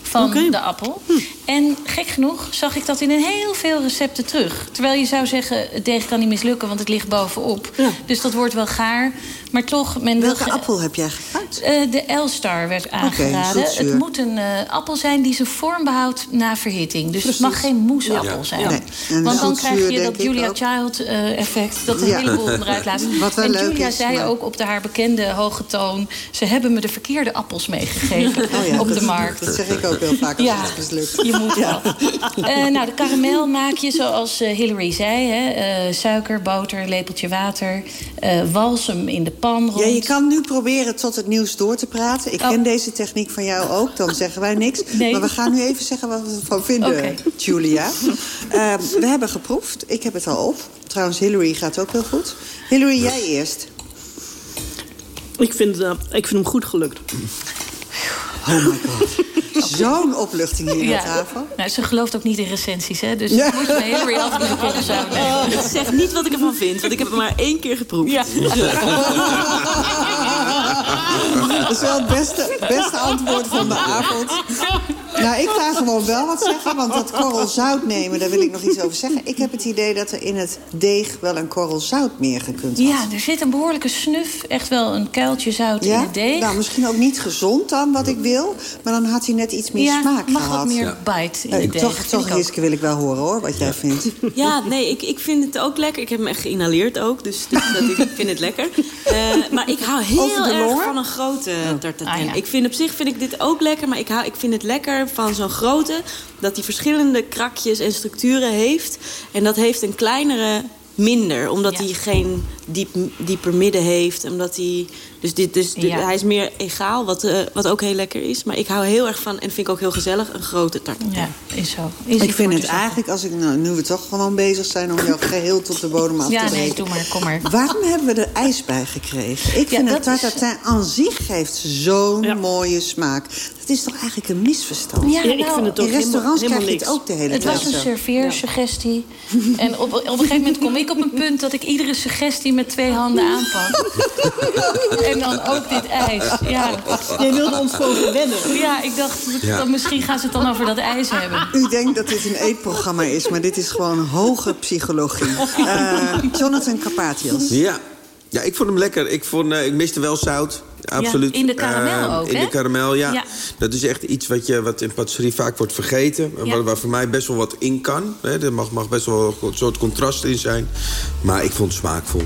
van okay. de appel. Hm. En gek genoeg zag ik dat in een heel veel recepten terug. Terwijl je zou zeggen, het deeg kan niet mislukken, want het ligt bovenop. Ja. Dus dat wordt wel gaar. Maar toch... Men Welke wil appel heb jij gebruikt? Uh, de Elstar werd aangeraden. Okay, het moet een uh, appel zijn die zijn vorm behoudt na verhitting. Dus Precies. het mag geen moesappel ja. zijn. Nee. Want dan krijg je dat Julia Child uh, effect. Dat een ja. heleboel eruit laat. Wat wel en leuk Julia is, zei maar... ook op de haar bekende hoge toon... ze hebben me de verkeerde appels meegegeven oh, op dat, de markt. Dat zeg ik ook heel vaak als ja. het mislukt. Je moet wel. uh, nou, de karamel maak je zoals uh, Hillary zei. Hè? Uh, suiker, boter, lepeltje water. walsem in de pan rond. Ja, je kan nu proberen tot het nieuws door te praten. Ik oh. ken deze techniek van jou ook. Dan zeggen wij niks. Nee. Maar we gaan nu even zeggen wat we ervan vinden, okay. Julia. we hebben geproefd. Ik heb het al op. Trouwens, Hillary gaat ook heel goed. Hillary, jij eerst. Ik vind, ik vind hem goed gelukt. Oh my god. Zo'n opluchting hier ja. aan tafel. Nou, ze gelooft ook niet in recensies, hè? Dus ja. moet je altijd met een korrel zout nemen. Het zegt niet wat ik ervan vind, want ik heb het maar één keer geproefd. Ja. Dat is wel het beste, beste antwoord van de avond. Nou, ik ga gewoon wel wat zeggen, want dat korrel zout nemen... daar wil ik nog iets over zeggen. Ik heb het idee dat er in het deeg wel een korrel zout meer gekund had. Ja, er zit een behoorlijke snuf, echt wel een kuiltje zout ja? in het deeg. Nou, misschien ook niet gezond dan, wat ik wil. Maar dan had hij net iets meer ja, smaak mag gehad. wat meer bite in het deeg. Toch, toch wil ik wel horen, hoor, wat jij vindt. Ja, nee, ik, ik vind het ook lekker. Ik heb hem echt geïnhaleerd ook, dus, dus dat, ik vind het lekker. Uh, maar ik hou heel erg van een grote oh. tartatin. Ah, ja. Ik vind op zich vind ik dit ook lekker, maar ik, hou, ik vind het lekker van zo'n grote dat die verschillende krakjes en structuren heeft. En dat heeft een kleinere minder. Omdat ja. hij geen diep, dieper midden heeft. Omdat hij... Dus, dit, dus dit, ja. hij is meer egaal, wat, uh, wat ook heel lekker is. Maar ik hou heel erg van, en vind ik ook heel gezellig, een grote tart. Ja, is zo. Is ik vind het eigenlijk, als ik, nou, nu we toch gewoon bezig zijn... om jou geheel tot de bodem af ja, te nee, breken. doe maar, kom maar. Waarom hebben we er ijs bij gekregen? Ik Ja, vind dat dat tartatin aan zich geeft zo'n Ja. mooie smaak. Het is toch eigenlijk een misverstand? Ja, Ja, ik vind het ook In restaurants helemaal, krijg je helemaal het ook de hele Het tijd was een serveersuggestie. En op, op een gegeven moment kom ik op een punt... dat ik iedere suggestie met twee handen aanpak. en dan ook dit ijs. Ja, Jij wilde ons gewoon verwennen. ja ik dacht, Ja. dan misschien gaan ze het dan over dat ijs hebben. U denkt dat dit een eetprogramma is, maar dit is gewoon hoge psychologie. Eh, Jonathan Carpathians. Ja. ja, ik vond hem lekker. Ik, vond, eh, ik miste wel zout. Absoluut. in de karamel Eh, ook, In hè? de karamel, ja. Ja. Dat is echt iets wat, je, wat in patisserie vaak wordt vergeten. Ja. Waar, waar voor mij best wel wat in kan. Hè. Er mag, mag best wel een soort contrast in zijn. Maar ik vond het smaakvol.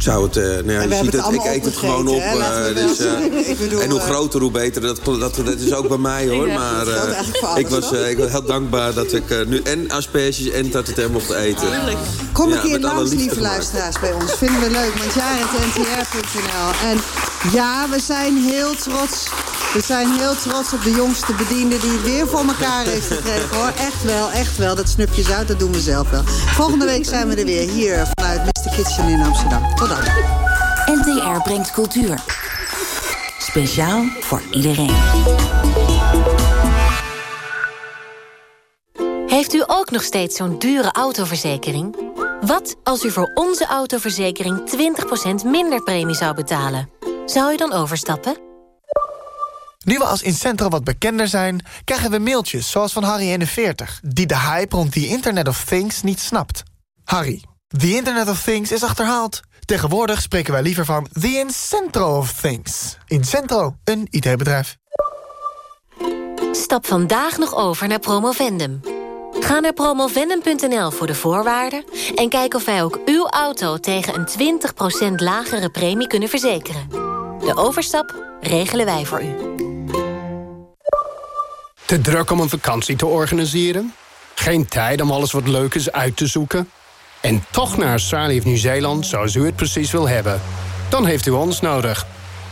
Ik Zou het, eh, nou ja, je we ziet hebben het het, ik allemaal eet het gewoon op. hè? Eh, dus, eh, bedoel, en hoe groter, hoe beter. Dat, dat, dat is ook bij mij, hoor. Ja. Maar eh, ik, was, eh, ik was heel dankbaar dat ik eh, nu en asperges en tatatern mocht eten. Kom een Ja, keer langs, lieve gemaakt. luisteraars, bij ons. Vinden we leuk, want jij. En ja, we zijn heel trots. We zijn heel trots op de jongste bediende die het weer voor elkaar heeft gekregen, hoor. Echt wel, echt wel. Dat snupje zout, dat doen we zelf wel. Volgende week zijn we er weer hier vanuit Mr. Kitchen in Amsterdam. Tot dan. NTR brengt cultuur. Speciaal voor iedereen. Heeft u ook nog steeds zo'n dure autoverzekering? Wat als u voor onze autoverzekering 20% minder premie zou betalen? Zou u dan overstappen? Nu we als Incentro wat bekender zijn... krijgen we mailtjes zoals van Harry41... die de hype rond the Internet of Things niet snapt. Harry, the Internet of Things is achterhaald. Tegenwoordig spreken wij liever van the Incentro of Things. Incentro, een IT-bedrijf. Stap vandaag nog over naar Promovendum. Ga naar promovendum.nl voor de voorwaarden... en kijk of wij ook uw auto tegen een 20% lagere premie kunnen verzekeren. De overstap regelen wij voor u. Te druk om een vakantie te organiseren? Geen tijd om alles wat leuk is uit te zoeken? En toch naar Australië of Nieuw-Zeeland zoals u het precies wil hebben? Dan heeft u ons nodig.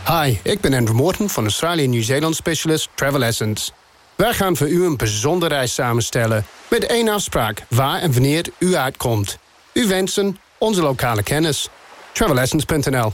Hi, ik ben Andrew Morton van Australië Nieuw-Zeeland Specialist Travel Essence. Wij gaan voor u een bijzondere reis samenstellen... met één afspraak waar en wanneer u uitkomt. U wensen onze lokale kennis. Travelessence.nl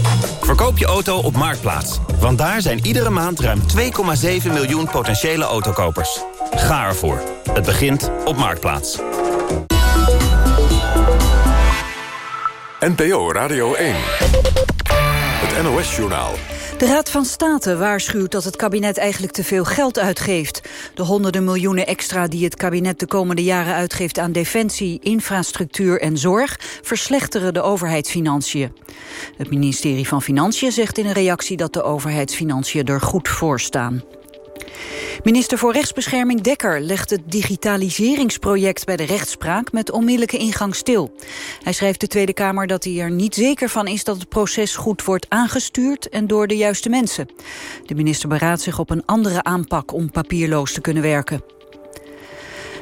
Verkoop je auto op Marktplaats. Want daar zijn iedere maand ruim 2,7 miljoen potentiële autokopers. Ga ervoor. Het begint op Marktplaats. NPO Radio 1. Het NOS-journaal. De Raad van State waarschuwt dat het kabinet eigenlijk te veel geld uitgeeft. De honderden miljoenen extra die het kabinet de komende jaren uitgeeft aan defensie, infrastructuur en zorg verslechteren de overheidsfinanciën. Het ministerie van Financiën zegt in een reactie dat de overheidsfinanciën er goed voor staan. Minister voor Rechtsbescherming Dekker legt het digitaliseringsproject bij de rechtspraak met onmiddellijke ingang stil. Hij schrijft de Tweede Kamer dat hij er niet zeker van is dat het proces goed wordt aangestuurd en door de juiste mensen. De minister beraadt zich op een andere aanpak om papierloos te kunnen werken.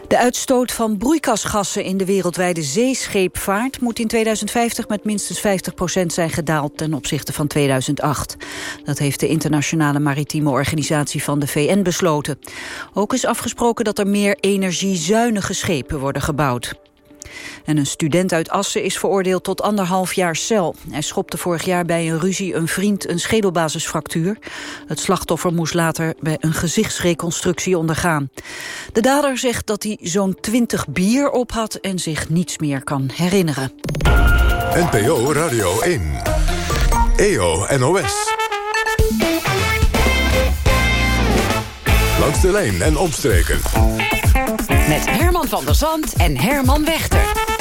De uitstoot van broeikasgassen in de wereldwijde zeescheepvaart... moet in 2050 met minstens 50 procent zijn gedaald ten opzichte van 2008. Dat heeft de Internationale Maritieme Organisatie van de VN besloten. Ook is afgesproken dat er meer energiezuinige schepen worden gebouwd. En een student uit Assen is veroordeeld tot anderhalf jaar cel. Hij schopte vorig jaar bij een ruzie een vriend een schedelbasisfractuur. Het slachtoffer moest later bij een gezichtsreconstructie ondergaan. De dader zegt dat hij zo'n twintig bier op had en zich niets meer kan herinneren. NPO Radio 1. EO NOS. Langs de lijn en omstreken. Met Herman van der Zand en Herman Wechter.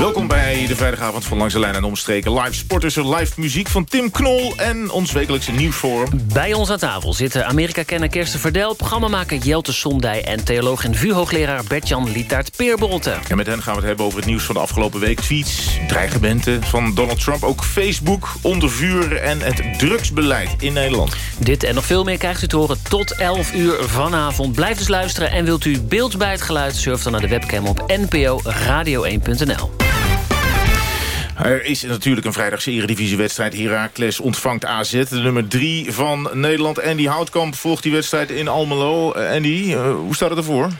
Welkom bij de vrijdagavond van Langs de Lijn en Omstreken. Live sporters, live muziek van Tim Knol en ons wekelijkse nieuwsforum. Bij ons aan tafel zitten Amerika-kenner Kirsten Verdel... programmamaker Jelte Sondij en theoloog en vuurhoogleraar Bert-Jan Lietaert Peerbolte. En met hen gaan we het hebben over het nieuws van de afgelopen week. Tweets, dreigementen van Donald Trump, ook Facebook, onder vuur... en het drugsbeleid in Nederland. Dit en nog veel meer krijgt u te horen tot 11 uur vanavond. Blijf dus luisteren en wilt u beeld bij het geluid... surf dan naar de webcam op nporadio1.nl. Er is natuurlijk een vrijdagse eredivisiewedstrijd. Heracles ontvangt AZ, de nummer 3 van Nederland. Andy Houtkamp volgt die wedstrijd in Almelo. Uh, Andy, uh, hoe staat het ervoor?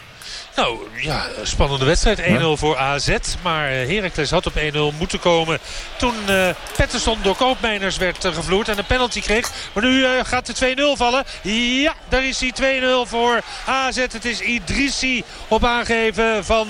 Nou, ja, spannende wedstrijd. 1-0 voor AZ. Maar Heracles had op 1-0 moeten komen toen uh, Pettersson door Koopmeiners werd uh, gevloerd en een penalty kreeg. Maar nu uh, gaat de 2-0 vallen. Ja, daar is hij 2-0 voor AZ. Het is Idrissi op aangeven van...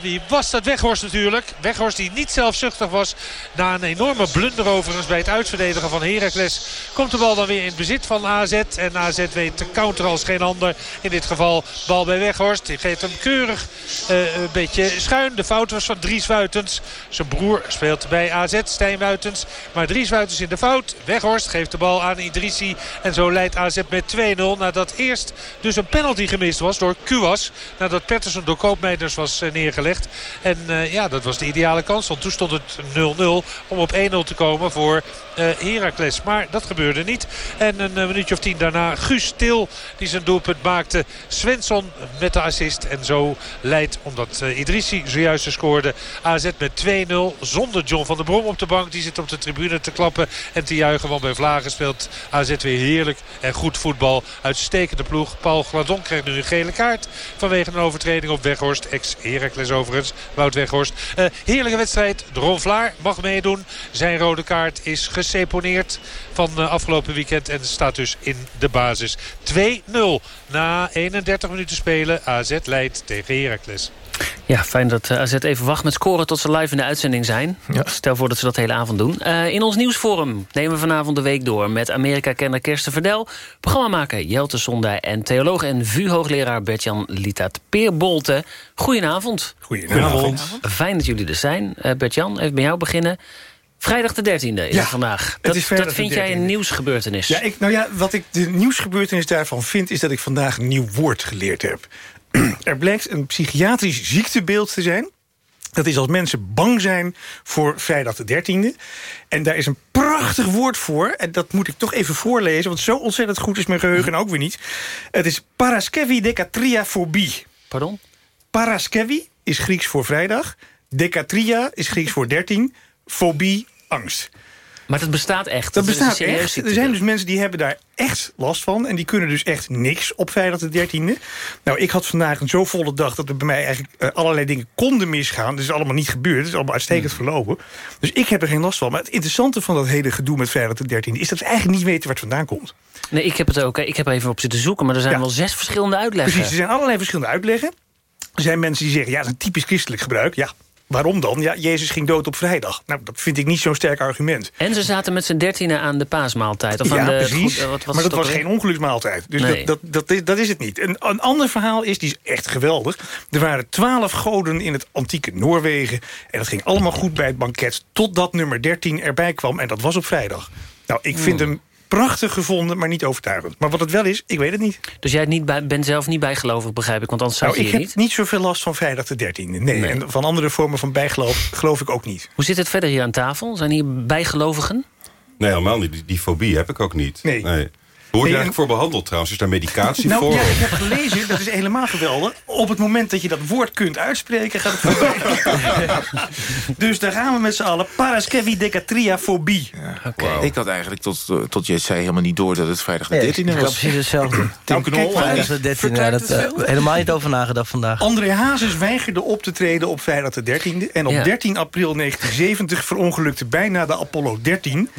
wie was dat? Weghorst natuurlijk. Weghorst die niet zelfzuchtig was. Na een enorme blunder overigens bij het uitverdedigen van Heracles... komt de bal dan weer in bezit van AZ. En AZ weet te counteren als geen ander. In dit geval bal bij Weghorst. Die geeft hem keurig een beetje schuin. De fout was van Dries Wuitens. Zijn broer speelt bij AZ, Stijn Wuitens. Maar Dries Wuitens in de fout. Weghorst geeft de bal aan Idrissi. En zo leidt AZ met 2-0. Nadat eerst dus een penalty gemist was door Kuwas. Nadat Pettersson door Koopmeiders was neergelegd. En uh, ja, dat was de ideale kans. Want toen stond het 0-0 om op 1-0 te komen voor uh, Heracles. Maar dat gebeurde niet. En een uh, minuutje of tien daarna Guus Til die zijn doelpunt maakte. Svensson met de assist. En zo leidt, omdat Idrissi zojuist scoorde, AZ met 2-0 zonder John van der Brom op de bank. Die zit op de tribune te klappen en te juichen. Want bij Vlagen speelt AZ weer heerlijk en goed voetbal. Uitstekende ploeg. Paul Gladon krijgt nu een gele kaart vanwege een overtreding op Weghorst. Ex-Heracles overigens. Wout Weghorst. Uh, heerlijke wedstrijd. Ron Vlaar mag meedoen. Zijn rode kaart is geseponeerd van uh, afgelopen weekend. En staat dus in de basis. 2-0 na 31 minuten spelen. AZ leidt tegen Heracles. Ja, fijn dat AZ even wacht met scoren tot ze live in de uitzending zijn. Ja. Stel voor dat ze dat de hele avond doen. Uh, in ons nieuwsforum nemen we vanavond de week door... met Amerika-kenner Kirsten Verdel... programmamaker Jelte Sondij en theoloog en VU-hoogleraar Bert-Jan Lietaat Goedenavond. Goedenavond. Fijn dat jullie er zijn. Uh, Bert-Jan, even bij jou beginnen. Vrijdag de 13e is Ja, het vandaag. het Dat, is dat vind jij een 13e. nieuwsgebeurtenis. Ja, ik, nou ja, wat ik de nieuwsgebeurtenis daarvan vind... is dat ik vandaag een nieuw woord geleerd heb. er blijkt een psychiatrisch ziektebeeld te zijn... Dat is als mensen bang zijn voor vrijdag de 13e. En daar is een prachtig woord voor. En dat moet ik toch even voorlezen. Want zo ontzettend goed is mijn geheugen ook weer niet. Het is paraskevi-decatriafobie. Pardon? Paraskevi is Grieks voor vrijdag. Decatria is Grieks voor 13. Fobie, angst. Maar dat bestaat echt. Dat bestaat echt. Er zijn dus mensen die hebben daar echt last van. En die kunnen dus echt niks op vrijdag de 13e. Nou, ik had vandaag een zo volle dag... dat er bij mij eigenlijk eh, allerlei dingen konden misgaan. Dat is allemaal niet gebeurd. Het is allemaal uitstekend verlopen. Dus ik heb er geen last van. Maar het interessante van dat hele gedoe met vrijdag de 13e... is dat we eigenlijk niet weten waar het vandaan komt. Nee, ik heb het ook. hè. Ik heb er even op zitten zoeken. Maar er zijn Ja. wel zes verschillende uitleggen. Precies, er zijn allerlei verschillende uitleggen. Er zijn mensen die zeggen, ja, dat is een typisch christelijk gebruik. Ja, waarom dan? Ja, Jezus ging dood op vrijdag. Nou, dat vind ik niet zo'n sterk argument. En ze zaten met z'n dertienen aan de paasmaaltijd. Of ja, aan de, precies. goed, eh, wat was maar dat was geen ongeluksmaaltijd. Dus Nee. dat, dat, dat, is, dat is het niet. Een, een ander verhaal is, die is echt geweldig. Er waren twaalf goden in het antieke Noorwegen. En dat ging allemaal goed bij het banket. Totdat nummer 13 erbij kwam. En dat was op vrijdag. Nou, ik vind Hmm. hem prachtig gevonden, maar niet overtuigend. Maar wat het wel is, ik weet het niet. Dus jij niet bij, bent zelf niet bijgelovig, begrijp ik? Want anders zou Nou, je ik hier heb niet. niet zoveel last van vrijdag de 13e. Nee, Nee. en van andere vormen van bijgeloof geloof ik ook niet. Hoe zit het verder hier aan tafel? Zijn hier bijgelovigen? Nee, helemaal niet. Die, die fobie heb ik ook niet. Nee. Hoe word je eigenlijk voor behandeld trouwens? Is daar medicatie Nou voor? ja, ik heb gelezen, dat is helemaal geweldig. Op het moment dat je dat woord kunt uitspreken, gaat het voorbij. dus daar gaan we met z'n allen. Paraskevi-decatriafobie. Ik had eigenlijk tot, eh, tot je zei helemaal niet door dat het vrijdag de Nee, 13e ik had was. precies hetzelfde. Tim Nou, Knol. de 13, ja, dat, helemaal niet over nagedacht vandaag. André Hazes weigerde op te treden op vrijdag de 13e. En op Ja. 13 april 1970 verongelukte bijna de Apollo 13...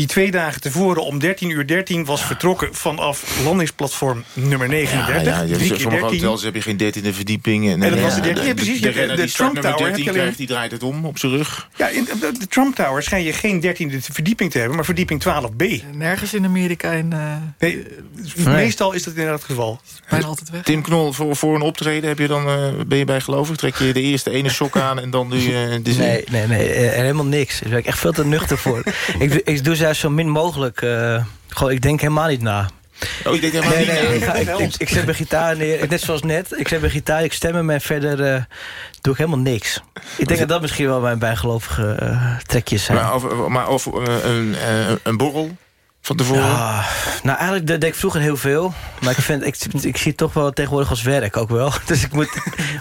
die twee dagen tevoren om 13 uur 13 was vertrokken... vanaf landingsplatform nummer 39. Ja, ja, Drie keer sommige 13. hotels heb je geen 13e verdieping. En, En dat eh, was de 13e, ja, precies. De, Trump Tower 13 heb je alleen- krijgt, die draait het om op zijn rug. Ja, in de, de Trump Tower schijn je geen 13e verdieping te hebben... maar verdieping 12b. Nergens in Amerika in... eh, Nee, meestal is dat inderdaad het geval. bijna altijd weg. Tim Knol, voor, voor een optreden heb je dan, eh, ben je bijgelovig? Trek je de eerste ene sok aan en dan doe je... de Nee, nee, nee, eh, helemaal niks. Daar ben ik echt veel te nuchter voor. ik, doe- ik doe juist zo min mogelijk. eh, gewoon, ik denk helemaal niet na. Oh, ik denk helemaal nee, niet nee, na. Ik, ga- ik, ik, ik zet mijn gitaar neer, net zoals net. Ik zet mijn gitaar, ik stem hem en verder eh, doe ik helemaal niks. Ik denk dat dat misschien wel mijn bijgelovige eh, trekjes zijn. Maar of, maar of een, een borrel van tevoren? Ja, nou, eigenlijk deed ik vroeger heel veel. Maar ik, vind, ik, ik zie het toch wel tegenwoordig als werk ook wel. Dus ik moet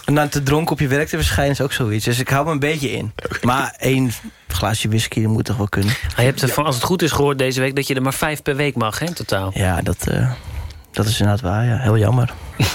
na te dronken op je werk te verschijnen is ook zoiets. Dus ik hou me een beetje in. Maar één glaasje whisky moet toch wel kunnen. Je hebt ervan, als het goed is gehoord deze week... dat je er maar vijf per week mag, hè, in totaal. Ja, dat, eh, dat is inderdaad waar. Ja. Heel jammer.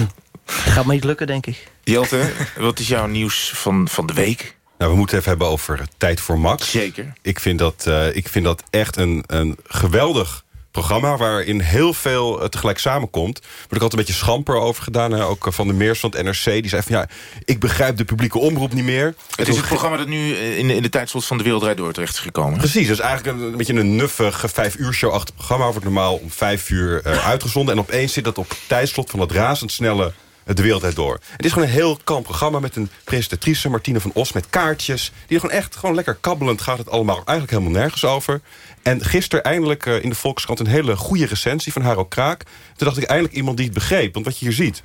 Het gaat me niet lukken, denk ik. Jelte, wat is jouw nieuws van, van de week? Nou, we moeten even hebben over Tijd voor Max. Zeker. Ik vind dat, eh, ik vind dat echt een, een geweldig programma... waarin heel veel eh, tegelijk samenkomt. Wordt ook altijd een beetje schamper over gedaan. Hè? Ook eh, van de Meers van het NRC. Die zei van ja, ik begrijp de publieke omroep niet meer. Het is het programma dat nu in de, in de tijdslot van de Wereldrijd door terecht is gekomen. Precies, is eigenlijk een, een beetje een nuffig vijf uur show achter programma. Wordt normaal om vijf uur uitgezonden. En opeens zit dat op het tijdslot van dat razendsnelle de wereld door. Het is gewoon een heel kalm programma met een presentatrice, Martine van Os, met kaartjes. Die gewoon echt gewoon lekker kabbelend gaat het allemaal eigenlijk helemaal nergens over. En gisteren eindelijk eh, in de Volkskrant een hele goede recensie van Haro Kraak. Toen dacht ik eindelijk iemand die het begreep. Want wat je hier ziet,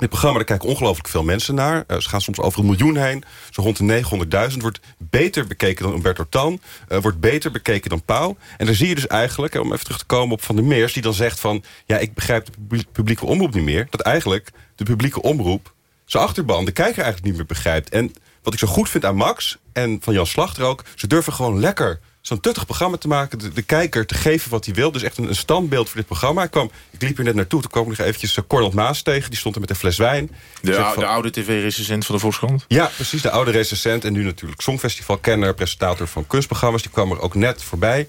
dit programma, daar kijken ongelooflijk veel mensen naar. Eh, ze gaan soms over een miljoen heen. Zo rond de 900.000. Wordt beter bekeken dan Umberto Tan. eh, wordt beter bekeken dan Pauw. En dan zie je dus eigenlijk, eh, om even terug te komen op Van der Meers... die dan zegt van, ja, ik begrijp de publiek- publieke omroep niet meer. Dat eigenlijk de publieke omroep zijn achterban, de kijker eigenlijk niet meer begrijpt. En wat ik zo goed vind aan Max en van Jan Slachter ook... ze durven gewoon lekker zo'n tuttig programma te maken... De, de kijker te geven wat hij wil. Dus echt een, een standbeeld voor dit programma. Ik, kwam, ik liep hier net naartoe, toen kwam ik nog eventjes uh, Cornel Maas tegen. Die stond er met een fles wijn. De, ou- van- de oude tv-recensent van de Volkskrant. ja, precies. De oude recensent en nu natuurlijk Songfestivalkenner, presentator van kunstprogramma's. Die kwam er ook net voorbij.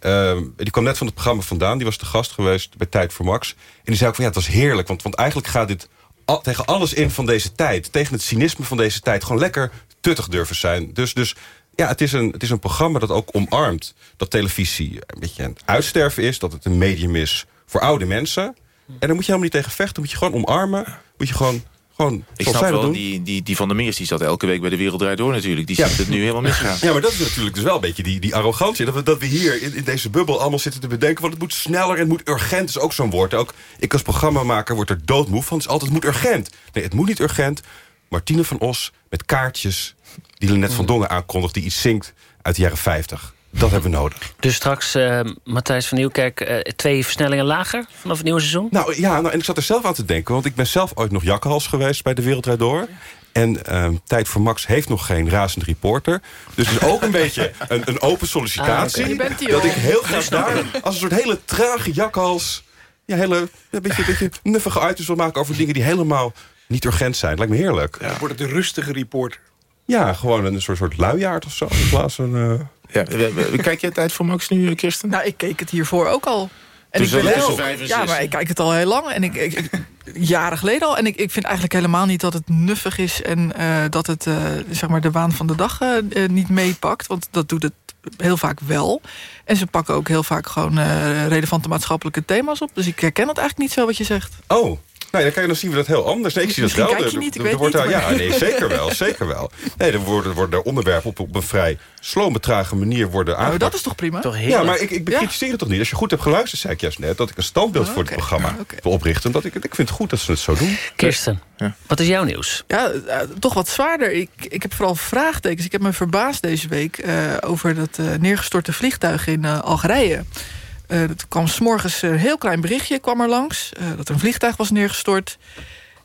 Ehm, die kwam net van het programma vandaan. Die was de gast geweest bij Tijd voor Max. En die zei ook van ja, het was heerlijk. Want, want eigenlijk gaat dit al- tegen alles in van deze tijd. Tegen het cynisme van deze tijd. Gewoon lekker tuttig durven zijn. Dus, dus ja, het is, een, het is een programma dat ook omarmt dat televisie een beetje aan het uitsterven is. Dat het een medium is voor oude mensen. En daar moet je helemaal niet tegen vechten. moet je gewoon omarmen. Moet je gewoon, Gewoon, Ik snap wel, doen. die, die, die Van der Meers die zat elke week bij de Wereld Draait Door natuurlijk. Die Ja. ziet het nu helemaal misgaan. Ja, maar dat is natuurlijk dus wel een beetje die, die arrogantie. Dat we, dat we hier in, in deze bubbel allemaal zitten te bedenken... van het moet sneller en het moet urgent. is ook zo'n woord. Ook ik als programmamaker word er doodmoe van. Het is altijd het moet urgent. Nee, het moet niet urgent. Martine van Os met kaartjes... die Lennet van Dongen aankondigt... die iets zingt uit de jaren 50. Dat hebben we nodig. Dus straks, eh, Matthijs van Nieuwkerk, eh, twee versnellingen lager vanaf het nieuwe seizoen? Nou ja, nou, en ik zat er zelf aan te denken. Want ik ben zelf ooit nog jakkenhals geweest bij de Wereldrijd Door. En ehm, Tijd voor Max heeft nog geen razend reporter. Dus het is ook een beetje een, een open sollicitatie. Ah, dat ik heel graag daar als een soort hele trage jakhals... Ja, hele, een beetje, een beetje nuffige items wil maken over dingen die helemaal niet urgent zijn. Lijkt me heerlijk. Dan wordt het de rustige reporter. Ja, gewoon een soort, soort luiaard of zo. In plaats van... eh, Ja, we- we- kijk jij tijd voor Max nu, Kirsten? Nou, ik keek het hiervoor ook al. En Dus ik ben heel, ja, maar ik kijk het al heel lang. En ik, ik, ik- jaren geleden al. En ik, ik vind eigenlijk helemaal niet dat het nuffig is... en eh, dat het eh, zeg maar de waan van de dag eh, eh, niet meepakt. Want dat doet het heel vaak wel. En ze pakken ook heel vaak gewoon eh, relevante maatschappelijke thema's op. Dus ik herken het eigenlijk niet zo wat je zegt. Oh, nee, dan, kan je, dan zien we dat heel anders. Nee, ik zie dat wel. kijk je Er- niet, ik er- weet wordt niet, daar- Ja, nee, zeker wel, zeker wel. Nee, er worden, er worden onderwerpen op, op een vrij slome, trage manier worden Nou, aangepakt. dat is toch prima? Ja, maar ik, ik bekritiseer het toch niet. Als je goed hebt geluisterd, zei ik juist net... dat ik een standbeeld voor het programma wil oprichten. Dat ik, ik vind het goed dat ze het zo doen. Kirsten, wat is jouw nieuws? Ja, eh, toch wat zwaarder. Ik, ik heb vooral vraagtekens. Ik heb me verbaasd deze week eh, over dat eh, neergestorte vliegtuig in eh, Algerije. Eh dat kwam s'morgens een heel klein berichtje kwam er langs. eh, dat een vliegtuig was neergestort.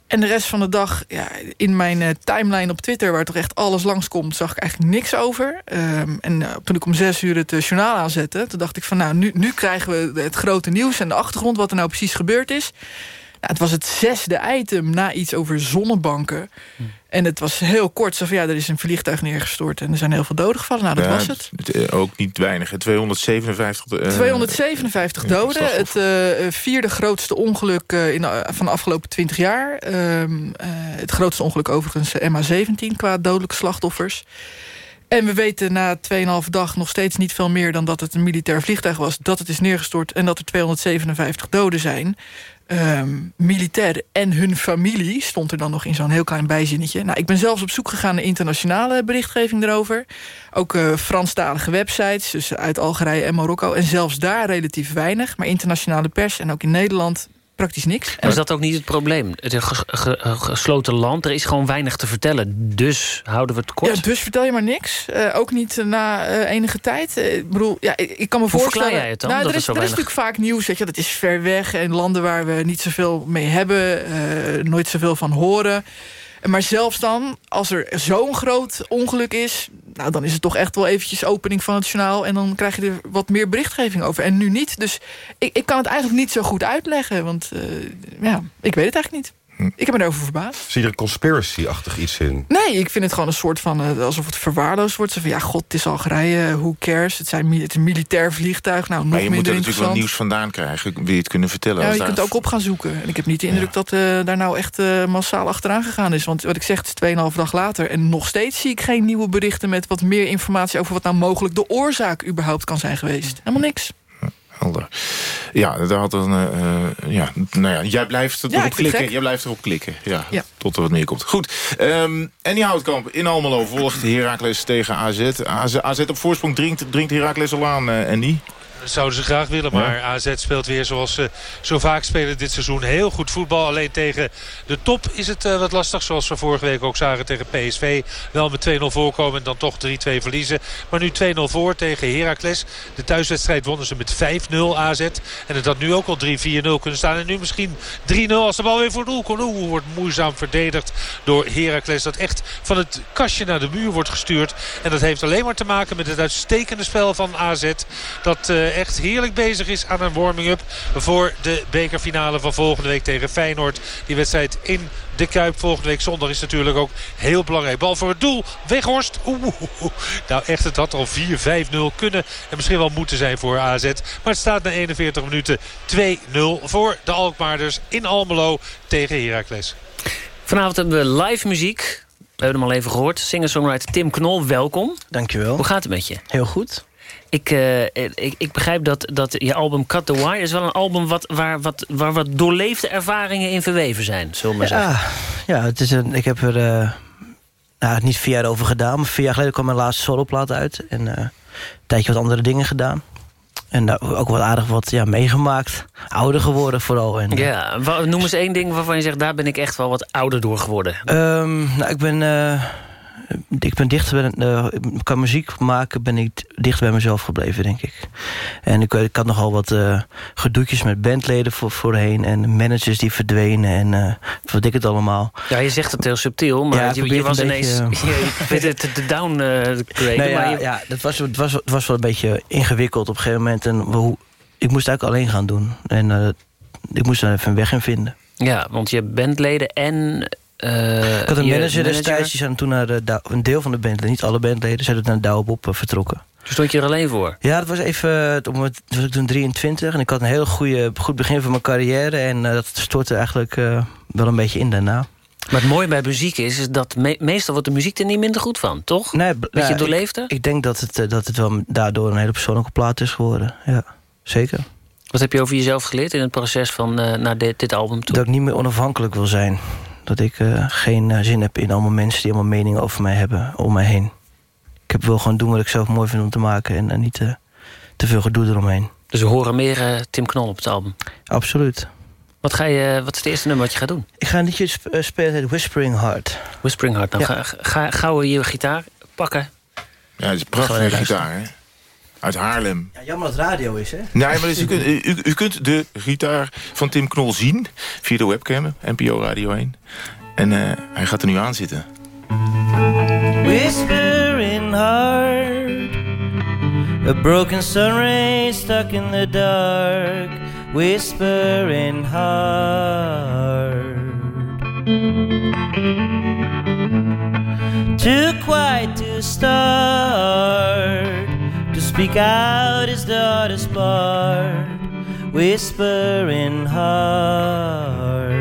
En de rest van de dag, ja, in mijn eh, timeline op Twitter... waar toch echt alles langskomt, zag ik eigenlijk niks over. Ehm, en toen ik om zes uur het journaal aanzette... toen dacht ik van, nou, nu, nu krijgen we het grote nieuws... en de achtergrond, wat er nou precies gebeurd is. Nou, het was het zesde item na iets over zonnebanken. En het was heel kort. Zo van, ja, er is een vliegtuig neergestort... en er zijn heel veel doden gevallen. Nou, dat Ja, was het. eh, Ook niet weinig. hè. 257... eh, 257 doden. Het eh, vierde grootste ongeluk eh, in, van de afgelopen 20 jaar. Ehm, eh, het grootste ongeluk overigens eh, MH17 qua dodelijke slachtoffers. En we weten na 2,5 dag nog steeds niet veel meer... dan dat het een militair vliegtuig was, dat het is neergestort... en dat er 257 doden zijn. Ehm, militair en hun familie stond er dan nog in zo'n heel klein bijzinnetje. Nou, ik ben zelfs op zoek gegaan naar internationale berichtgeving erover. Ook eh Franstalige websites, dus uit Algerije en Marokko. En zelfs daar relatief weinig. Maar internationale pers en ook in Nederland praktisch niks. En is dat ook niet het probleem? Het gesloten land, er is gewoon weinig te vertellen. Dus houden we het kort. Ja, dus vertel je maar niks. Eh, ook niet na eh, enige tijd. Eh, ik bedoel, ja, ik, ik kan me Hoe voorstellen... jij het dan, Nou, dat er is, zo is natuurlijk vaak nieuws. Weet je, dat is ver weg en landen waar we niet zoveel mee hebben. eh, nooit zoveel van horen. Maar zelfs dan, als er zo'n groot ongeluk is... Nou, dan is het toch echt wel eventjes opening van het journaal... en dan krijg je er wat meer berichtgeving over. En nu niet. Dus ik, ik kan het eigenlijk niet zo goed uitleggen. Want eh, ja, ik weet het eigenlijk niet. Ik heb me daarover verbaasd. Zie je er een conspiracy-achtig iets in? Nee, ik vind het gewoon een soort van... eh, alsof het verwaarloosd wordt. Zo van, ja, god, het is Algerije, who cares? Het, zijn, het is een militair vliegtuig, nou, nog Maar je moet er natuurlijk wel nieuws vandaan krijgen. Wil je het kunnen vertellen? Ja, Als je daar- kunt ook op gaan zoeken. En ik heb niet de indruk dat eh, daar nou echt eh, massaal achteraan gegaan is. Want wat ik zeg, het is 2,5 dag later. En nog steeds zie ik geen nieuwe berichten... met wat meer informatie over wat nou mogelijk de oorzaak überhaupt kan zijn geweest. Helemaal niks. Helder. Ja, daar had een, eh, ja, nou ja, jij blijft Ja, erop het klikken. Jij blijft erop klikken. Ja, Ja. Tot er wat meer komt. Goed. Ehm en die Houtkamp in Almelo volgt Heracles tegen AZ. AZ, AZ op voorsprong dringt, dringt Heracles al aan, eh Andy. Zouden ze graag willen, maar AZ speelt weer zoals ze zo vaak spelen dit seizoen. Heel goed voetbal, alleen tegen de top is het eh, wat lastig. Zoals we vorige week ook zagen tegen PSV. Wel met 2-0 voorkomen en dan toch 3-2 verliezen. Maar nu 2-0 voor tegen Heracles. De thuiswedstrijd wonnen ze met 5-0 AZ. En het had nu ook al 3-4-0 kunnen staan. En nu misschien 3-0 als de bal weer voor doel kon. Oeh, wordt moeizaam verdedigd door Heracles. Dat echt van het kastje naar de muur wordt gestuurd. En dat heeft alleen maar te maken met het uitstekende spel van AZ. Dat eh, echt heerlijk bezig is aan een warming-up voor de bekerfinale van volgende week tegen Feyenoord. Die wedstrijd in de Kuip volgende week zondag is natuurlijk ook heel belangrijk. Bal voor het doel. Weghorst. Oeh, oeh, oeh. Nou echt, het had al 4-5-0 kunnen en misschien wel moeten zijn voor AZ. Maar het staat na 41 minuten 2-0 voor de Alkmaarders in Almelo tegen Heracles. Vanavond hebben we live muziek. We hebben hem al even gehoord. Singer-songwriter Tim Knol, welkom. Dankjewel. Hoe gaat het met je? Heel goed. Ik, uh, ik, ik, begrijp dat, dat je album Cut the Wire is wel een album wat, waar, wat, waar wat doorleefde ervaringen in verweven zijn, zullen we maar ja, zeggen. Ja, het is een, ik heb er uh, nou, niet vier jaar over gedaan, maar vier jaar geleden kwam mijn laatste soloplaat uit. En uh, een tijdje wat andere dingen gedaan. En daar ook wat aardig wat ja, meegemaakt. Ouder geworden vooral. En, ja, noem eens één ding waarvan je zegt... daar ben ik echt wel wat ouder door geworden. Um, nou, ik ben... Uh, ik ben dichter bij, uh, kan muziek maken ben ik dicht bij mezelf gebleven, denk ik. En ik, ik had nogal wat uh, gedoetjes met bandleden voor, voorheen... en managers die verdwenen en uh, wat ik het allemaal. Ja, je zegt het heel subtiel, maar ja, je, je was ineens... je weet het, de down nee, maar ja, je... ja, dat was, het, was, het was wel een beetje ingewikkeld op een gegeven moment. En hoe, ik moest het eigenlijk alleen gaan doen. En ik moest daar even een weg in vinden. Ja, want je hebt bandleden en uh, ik had een manager destijds, die zijn toen naar de, een deel van de bandleden, niet alle bandleden, zijn naar Douwbob uh, vertrokken. Dus stond je er alleen voor? Ja, dat was even, toen was ik toen 23 en ik had een heel goede, goed begin van mijn carrière en uh, dat stortte eigenlijk wel een beetje in daarna. Maar het mooie bij muziek is, is dat me meestal wordt de muziek er niet minder goed van, toch? Nee, Beetje ja, doorleefde? Ik, ik, denk dat het, dat het wel daardoor een hele persoonlijke plaat is geworden. Ja, zeker. Wat heb je over jezelf geleerd in het proces van naar dit, dit album toe? Dat ik niet meer onafhankelijk wil zijn. Dat ik uh, geen uh, zin heb in allemaal mensen die allemaal meningen over mij hebben, om mij heen. Ik heb wil gewoon doen wat ik zelf mooi vind om te maken en uh, niet te veel gedoe eromheen. Dus we horen meer Tim Knol op het album? Absoluut. Wat, ga je, wat is het eerste nummer wat je gaat doen? Ik ga een liedje sp spelen met Whispering Heart. Whispering Heart. Nou, ja. ga, ga, gauw je gitaar pakken. Ja, het is een prachtige gitaar, hè? Uit Haarlem. Ja, jammer dat het radio is, hè? Nee, maar dus u, kunt, u, u, kunt de gitaar van Tim Knol zien via de webcam, NPO Radio 1. En uh, hij gaat er nu aan zitten. Whispering heart A broken sun ray stuck in the dark Whispering heart Too quiet to start To speak out is the hardest part Whispering heart.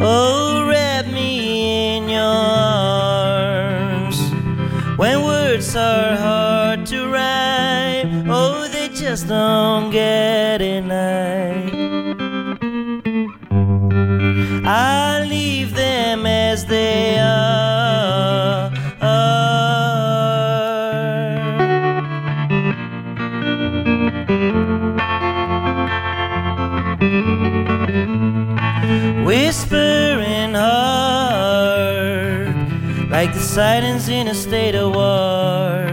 Oh, wrap me in your arms. When words are hard to rhyme Oh, they just don't get line I'll leave them as they are whispering heart, like the silence in a state of war,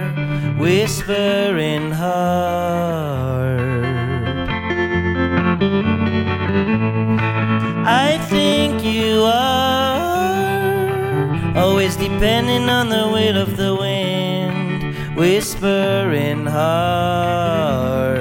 whispering heart. I think you are always depending on the will of the wind, whispering heart.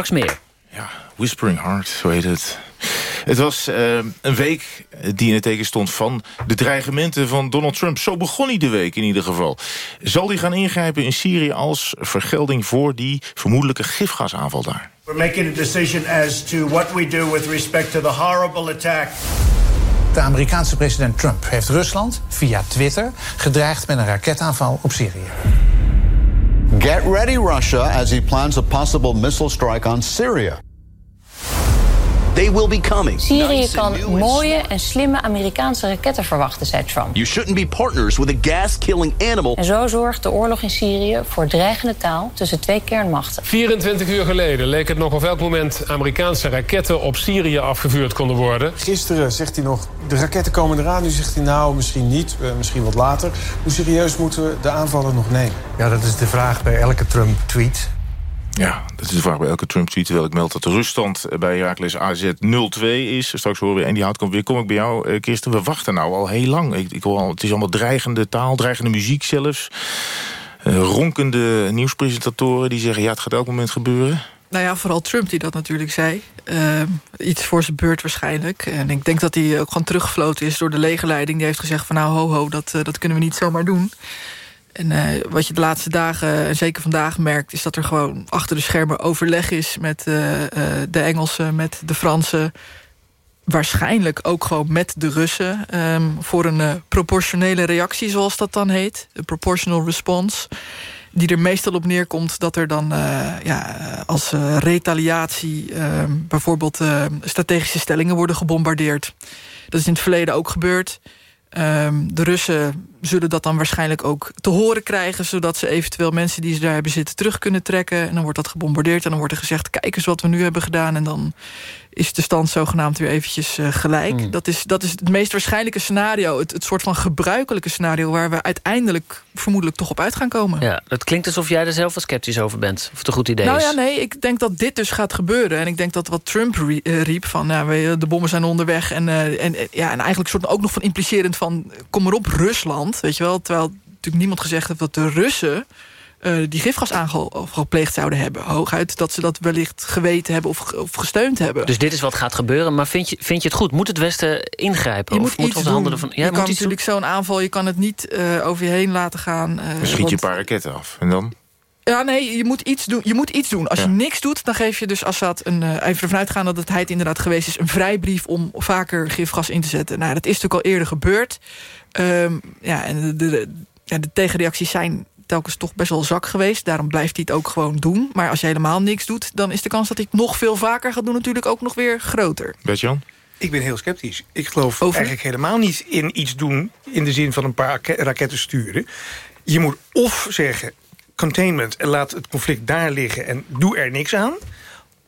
Straks meer. Ja, Whispering Heart, zo heet het. Het was uh, een week die in het teken stond van de dreigementen van Donald Trump. Zo begon hij de week in ieder geval. Zal hij gaan ingrijpen in Syrië als vergelding voor die vermoedelijke gifgasaanval daar? We're making a decision as to what we do with respect to the horrible attack. De Amerikaanse president Trump heeft Rusland via Twitter gedreigd met een raketaanval op Syrië. Get ready, Russia, as he plans a possible missile strike on Syria. They will be coming. Syrië kan mooie en slimme Amerikaanse raketten verwachten, zei Trump. You shouldn't be partners with a gas-killing animal. En zo zorgt de oorlog in Syrië voor dreigende taal tussen twee kernmachten. 24 uur geleden leek het nog op elk moment Amerikaanse raketten op Syrië afgevuurd konden worden. Gisteren zegt hij nog, de raketten komen eraan. Nu zegt hij nou, misschien niet, uh, misschien wat later. Hoe serieus moeten we de aanvallen nog nemen? Ja, dat is de vraag bij elke Trump-tweet. Ja, dat is de vraag bij elke Trump-tweet. Terwijl ik meld dat de ruststand bij Herakles AZ 0-2 is. Straks horen we en die komt weer. Kom ik bij jou, uh, Kirsten. We wachten nou al heel lang. Ik, ik hoor al, het is allemaal dreigende taal, dreigende muziek zelfs. Uh, ronkende nieuwspresentatoren die zeggen... ja, het gaat elk moment gebeuren. Nou ja, vooral Trump die dat natuurlijk zei. Uh, iets voor zijn beurt waarschijnlijk. En ik denk dat hij ook gewoon teruggefloten is door de legerleiding. Die heeft gezegd van nou, ho, ho, dat, dat kunnen we niet zomaar doen. En uh, wat je de laatste dagen, en zeker vandaag merkt... is dat er gewoon achter de schermen overleg is met uh, uh, de Engelsen, met de Fransen... waarschijnlijk ook gewoon met de Russen... Um, voor een proportionele reactie, zoals dat dan heet. Een proportional response. Die er meestal op neerkomt dat er dan ja, als retaliatie... bijvoorbeeld strategische stellingen worden gebombardeerd. Dat is in het verleden ook gebeurd... Um, de Russen zullen dat dan waarschijnlijk ook te horen krijgen... zodat ze eventueel mensen die ze daar hebben zitten terug kunnen trekken. En dan wordt dat gebombardeerd en dan wordt er gezegd... kijk eens wat we nu hebben gedaan. En dan is de stand zogenaamd weer eventjes uh, gelijk. Mm. Dat, is, dat is het meest waarschijnlijke scenario. Het, het soort van gebruikelijke scenario... waar we uiteindelijk vermoedelijk toch op uit gaan komen. Ja, het klinkt alsof jij er zelf wel sceptisch over bent. Of het een goed idee nou is. Nou ja, nee, ik denk dat dit dus gaat gebeuren. En ik denk dat wat Trump riep van... Nou, de bommen zijn onderweg. En, uh, en, ja, en eigenlijk soort ook nog van implicerend van... kom maar op, Rusland, weet je wel. Terwijl natuurlijk niemand gezegd heeft dat de Russen... Uh, die gifgasaanval gepleegd zouden hebben. Hooguit dat ze dat wellicht geweten hebben of, of gesteund hebben. Dus dit is wat gaat gebeuren. Maar vind je, vind je het goed? Moet het Westen ingrijpen? Je of moet onze handen ervan... Ja, je kan natuurlijk zo'n aanval, je kan het niet uh, over je heen laten gaan. Uh, Dan schiet want... je een paar raketten af. En dan? Ja, nee, je moet iets doen. Je moet iets doen. Als ja. je niks doet, dan geef je dus Assad een... Uh, even ervan uitgaan dat het heid inderdaad geweest is... een vrijbrief om vaker gifgas in te zetten. Nou, dat is natuurlijk al eerder gebeurd. Um, ja, en de, de, ja, de tegenreacties zijn telkens toch best wel zak geweest. Daarom blijft hij het ook gewoon doen. Maar als je helemaal niks doet... dan is de kans dat hij het nog veel vaker gaat doen... natuurlijk ook nog weer groter. Bert-Jan? Ik ben heel sceptisch. Ik geloof Over? eigenlijk helemaal niet in iets doen... in de zin van een paar raketten sturen. Je moet of zeggen containment... en laat het conflict daar liggen en doe er niks aan...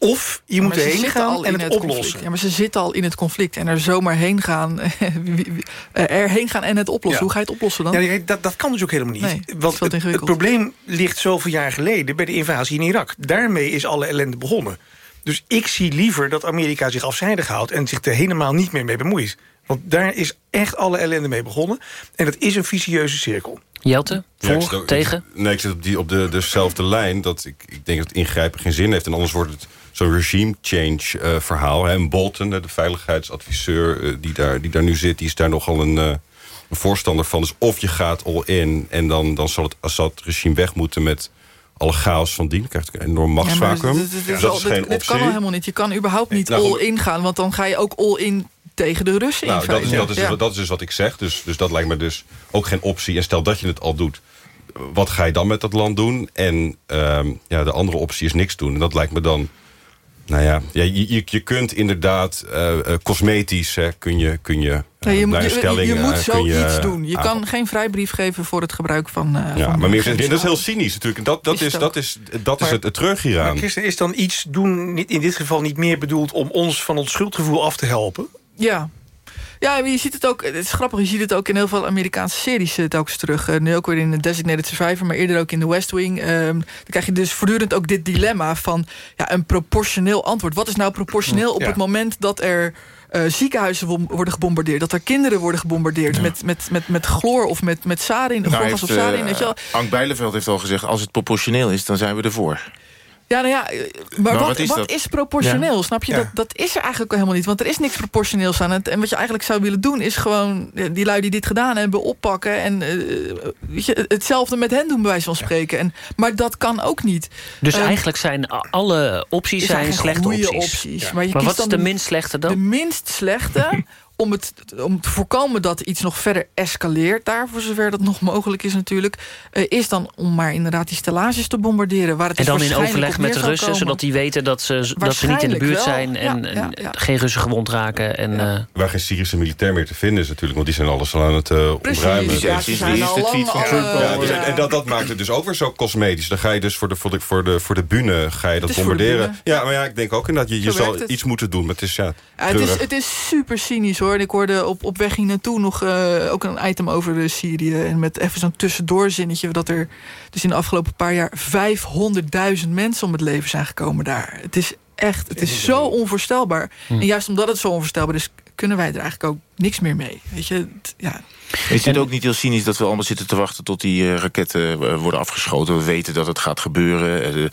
Of je moet erheen gaan en het, het oplossen. Conflict. Ja, maar ze zitten al in het conflict. En er zomaar heen gaan, erheen gaan en het oplossen. Ja. Hoe ga je het oplossen dan? Ja, dat, dat kan dus ook helemaal niet. Nee, Want het, het, probleem ligt zoveel jaar geleden... bij de invasie in Irak. Daarmee is alle ellende begonnen. Dus ik zie liever dat Amerika zich afzijdig houdt... en zich er helemaal niet meer mee bemoeit. Want daar is echt alle ellende mee begonnen. En dat is een vicieuze cirkel. Jelte, voor, ja, zit, tegen? Nee, ik zit op, die, op de, dezelfde lijn. Dat ik, ik denk dat ingrijpen geen zin heeft. En anders wordt het zo'n regime change uh, verhaal. Hè. En Bolton, de veiligheidsadviseur uh, die, daar, die daar nu zit... die is daar nogal een, uh, een voorstander van. Dus of je gaat all in en dan, dan zal het Assad-regime weg moeten... met alle chaos van dien. Dan krijgt een enorm machtsvacuum. Ja, dus, dus, dat is geen optie. kan al helemaal niet. Je kan überhaupt niet nou, all in gaan. Want dan ga je ook all in tegen de Russen nou, in dat is, dat, is, ja. dat is dus wat ik zeg. Dus, dus dat lijkt me dus ook geen optie. En stel dat je het al doet, wat ga je dan met dat land doen? En um, ja, de andere optie is niks doen. En dat lijkt me dan... Nou ja, ja je, je kunt inderdaad uh, cosmetisch hè, kun je, kun je, ja, je, moet, je, je, moet zoiets doen. Je kan geen vrijbrief geven voor het gebruik van... Uh, ja, van maar meer, dat is heel cynisch natuurlijk. Dat, dat is, is, dat is, dat is het, het terug hieraan. Maar Christen, is dan iets doen in dit geval niet meer bedoeld... om ons van ons schuldgevoel af te helpen? Ja, ja, je ziet het ook. Het is grappig, je ziet het ook in heel veel Amerikaanse series uh, telkens terug. Uh, nu ook weer in The Designated Survivor, maar eerder ook in The West Wing. Uh, dan krijg je dus voortdurend ook dit dilemma van ja, een proportioneel antwoord. Wat is nou proportioneel op ja. het moment dat er uh, ziekenhuizen worden gebombardeerd. Dat er kinderen worden gebombardeerd ja. met, met, met, met chloor of met, met sarin. Nou, heeft, of sarin weet je wel. Ank Bijleveld heeft al gezegd, als het proportioneel is, dan zijn we ervoor. Ja, nou ja, eh, maar, wat, wat is wat dat? is proportioneel? Ja. Snap je? Ja. Dat, dat is er eigenlijk al helemaal niet. Want er is niks proportioneels aan het. En wat je eigenlijk zou willen doen... is gewoon eh, die lui die dit gedaan hebben oppakken... en eh, weet je, hetzelfde met hen doen, bij wijze van spreken. En, maar dat kan ook niet. Dus Ehm, eigenlijk zijn alle opties zijn slechte goede opties. opties. Ja. Maar, je Maar kiest wat is de minst slechte dan? De minst slechte... Om, het, om te voorkomen dat iets nog verder escaleert daar... voor zover dat nog mogelijk is natuurlijk... eh, is dan om maar inderdaad die stellages te bombarderen. Waar het En dan in overleg met de Russen, komen. zodat die weten dat ze, dat ze niet in de buurt wel. zijn... en, Ja, en ja, ja. geen Russen gewond raken. En, eh, Waar geen Syrische militair meer te vinden is natuurlijk... want die zijn alles al aan het Precies, opruimen. ja, Ja, dus- ja. En dat, dat maakt het dus ook weer zo cosmetisch. Dan ga je dus voor de, voor de, voor de, voor de bühne ga je dat is bombarderen. Ja, maar ja, ik denk ook inderdaad, je, je zal iets moeten doen. Maar het is ja, Ja, het, is, het is super cynisch hoor. En ik hoorde op, op weg naartoe nog eh, ook een item over Syrië. En met even zo'n tussendoorzinnetje. Dat er dus in de afgelopen paar jaar 500.000 mensen om het leven zijn gekomen daar. Het is echt, het is zo onvoorstelbaar. Hm. En juist omdat het zo onvoorstelbaar is, kunnen wij er eigenlijk ook niks meer mee. Weet je, ja. Is het ook niet heel cynisch dat we allemaal zitten te wachten... tot die eh, raketten eh, worden afgeschoten? We weten dat het gaat gebeuren. Eh,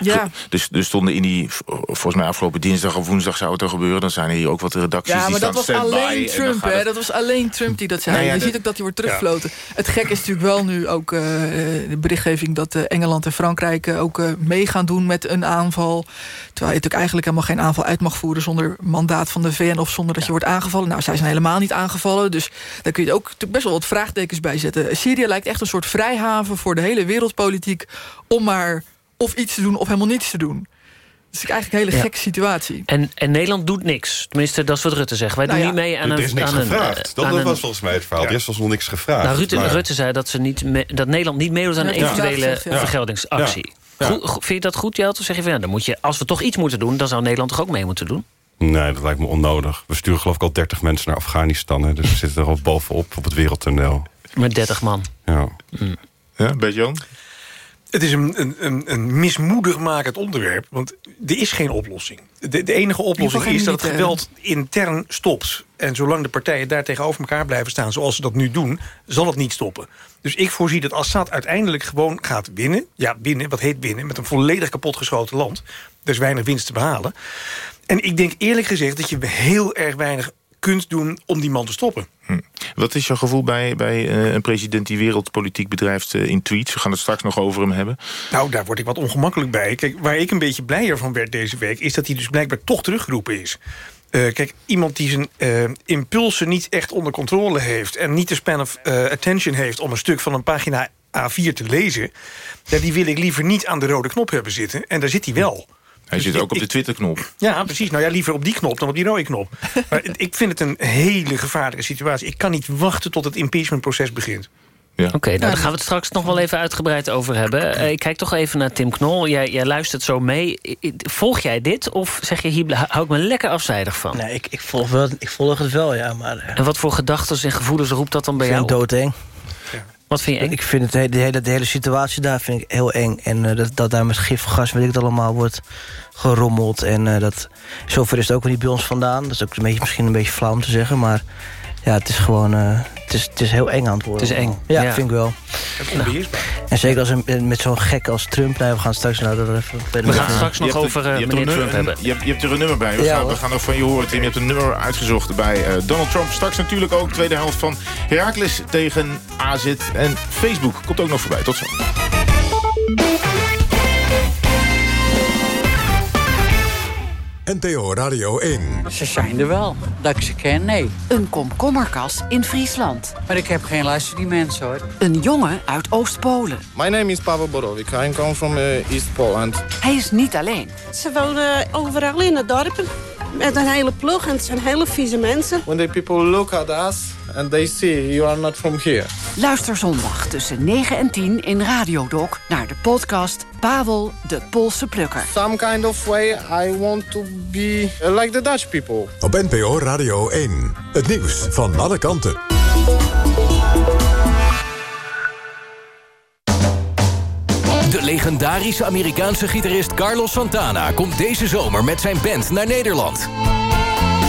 Ja. Dus er stonden in die... Volgens mij afgelopen dinsdag of woensdag zou het er gebeuren. Dan zijn er hier ook wat redacties Ja, die maar dat was alleen Trump, hè? het- Dat was alleen Trump die dat zei. Nou ja, je de- ziet ook dat hij wordt terugfloten. Het gek is natuurlijk wel nu ook de berichtgeving... dat Engeland en Frankrijk ook mee gaan doen met een aanval. Terwijl je natuurlijk eigenlijk helemaal geen aanval uit mag voeren... zonder mandaat van de VN of zonder dat je wordt aangevallen. Nou, zij zijn helemaal niet aangevallen. Dus daar kun je ook natuurlijk best wel wat vraagtekens bij zetten. Syrië lijkt echt een soort vrijhaven voor de hele wereldpolitiek... om maar of iets te doen of helemaal niets te doen. Dat is eigenlijk een hele Ja. gekke situatie. en, en Nederland doet niks. Tenminste, dat is wat Rutte zegt. Wij Nou doen ja, niet mee aan er een... is niks aan een, gevraagd. eh, Dat, aan dat een- was volgens mij het verhaal. Er is was nog niks gevraagd. Nou, Rutte, Maar- Rutte zei dat, ze niet me- dat Nederland niet meedoet aan een Ja. eventuele Ja, ja. vergeldingsactie. Ja. Goed- vind je dat goed, Jelte? Of zeg je van, ja, dan moet je, als we toch iets moeten doen... dan zou Nederland toch ook mee moeten doen? Nee, dat lijkt me onnodig. We sturen geloof ik al 30 mensen naar Afghanistan. Hè, dus we zitten er al bovenop op het wereldtoneel. Met 30 man. Ja. Ja, bij Jan? Het is een, een, een, een mismoedigmakend onderwerp, want er is geen oplossing. De, de enige oplossing is dat het militairen. geweld intern stopt. En zolang de partijen daar tegenover elkaar blijven staan... zoals ze dat nu doen, zal het niet stoppen. Dus ik voorzie dat Assad uiteindelijk gewoon gaat winnen. Ja, winnen, wat heet winnen? Met een volledig kapotgeschoten land. Er is weinig winst te behalen. En ik denk eerlijk gezegd dat je heel erg weinig kunt doen om die man te stoppen. Hm. Wat is jouw gevoel bij, bij eh, een president die wereldpolitiek bedrijft eh, in tweets? We gaan het straks nog over hem hebben. Nou, daar word ik wat ongemakkelijk bij. Kijk, waar ik een beetje blijer van werd deze week... is dat hij dus blijkbaar toch teruggeroepen is. Eh, kijk, iemand die zijn impulsen niet echt onder controle heeft... en niet de span of attention heeft om een stuk van een pagina A4 te lezen... Ja, die wil ik liever niet aan de rode knop hebben zitten. En daar zit hij wel. Hij zit ook op de Twitterknop. Ja, precies. Nou ja, liever op die knop dan op die rode knop. Maar ik vind het een hele gevaarlijke situatie. Ik kan niet wachten tot het impeachmentproces begint. Ja. Oké, nou, daar gaan we het straks nog wel even uitgebreid over hebben. Eh, ik kijk toch even naar Tim Knol. Jij, jij luistert zo mee. I- I- Volg jij dit of zeg je hier hou ik me lekker afzijdig van? Nee, ik, ik, volg wel, ik volg het wel, ja. Maar eh, En wat voor gedachten en gevoelens roept dat dan bij ik jou? vind op? het doodeng. Wat vind je? Ik vind het, he- de, hele, de hele situatie daar vind ik heel eng. En eh, dat, dat daar met gifgas, weet ik het allemaal, wordt gerommeld. En eh, dat, zover is het ook niet bij ons vandaan. Dat is ook een beetje, misschien een beetje flauw om te zeggen. Maar ja, het is gewoon... eh, het, is, het is heel eng aan het worden. Het is eng. Ja, ja. vind ik wel. En zeker als een, met zo'n gek als Trump. Nou, we gaan straks naar de... We gaan het straks nog over er- eh, je hebt er meneer Trump hebben. Je hebt, je hebt er een nummer bij. We, Ja, gaan, we hoor. gaan ook van je horen, Tim. Je hebt een nummer uitgezocht bij eh, Donald Trump. Straks natuurlijk ook tweede helft van Heracles tegen AZ. En Facebook komt ook nog voorbij. Tot zo. NPO Radio 1. Ze zijn er wel. Dat ik ze ken, nee. Een komkommerkas in Friesland. Maar ik heb geen luister die mensen, hoor. Een jongen uit Oost-Polen. My name is Pavel Borovic. I come from uh, East Poland. Hij is niet alleen. Ze wonen overal in het dorpen. Met een hele ploeg en het zijn hele vieze mensen. When the people look at us and they see you are not from here. Luister zondag tussen 9 en 10 in Radiodoc naar de podcast Pavel de Poolse Plukker. Some kind of way I want to be uh, like the Dutch people. Op NPO Radio 1. Het nieuws van alle kanten. De legendarische Amerikaanse gitarist Carlos Santana komt deze zomer met zijn band naar Nederland.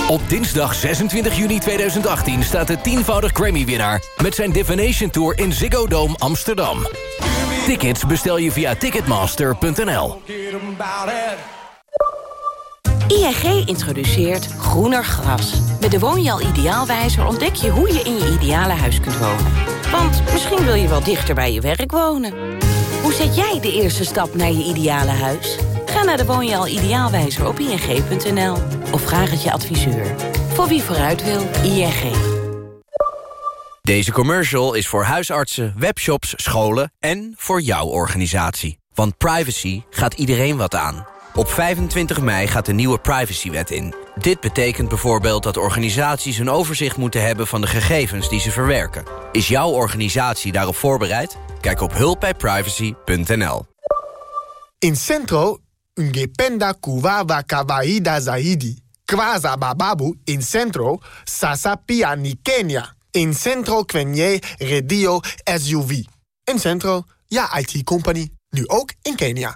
Op dinsdag 26 juni 2018 staat de tienvoudig Grammy-winnaar... met zijn Divination Tour in Ziggo Dome Amsterdam. Tickets bestel je via ticketmaster.nl. ING introduceert groener gras. Met de Woonjaal Ideaalwijzer ontdek je hoe je in je ideale huis kunt wonen. Want misschien wil je wel dichter bij je werk wonen. Hoe zet jij de eerste stap naar je ideale huis? Ga naar de Woonjaal Ideaalwijzer op ing.nl. Of vraag het je adviseur. Voor wie vooruit wil, ING. Deze commercial is voor huisartsen, webshops, scholen en voor jouw organisatie. Want privacy gaat iedereen wat aan. Op 25 mei gaat de nieuwe privacywet in. Dit betekent bijvoorbeeld dat organisaties een overzicht moeten hebben van de gegevens die ze verwerken. Is jouw organisatie daarop voorbereid? Kijk op hulpbijprivacy.nl. In Centro, ungependa kuwawa kawaida zaidi. Kwaza bababu in Centro, sasa pia ni Kenya. In Centro kwenye redio SUV. In Centro, ja IT-company. Nu ook in Kenia.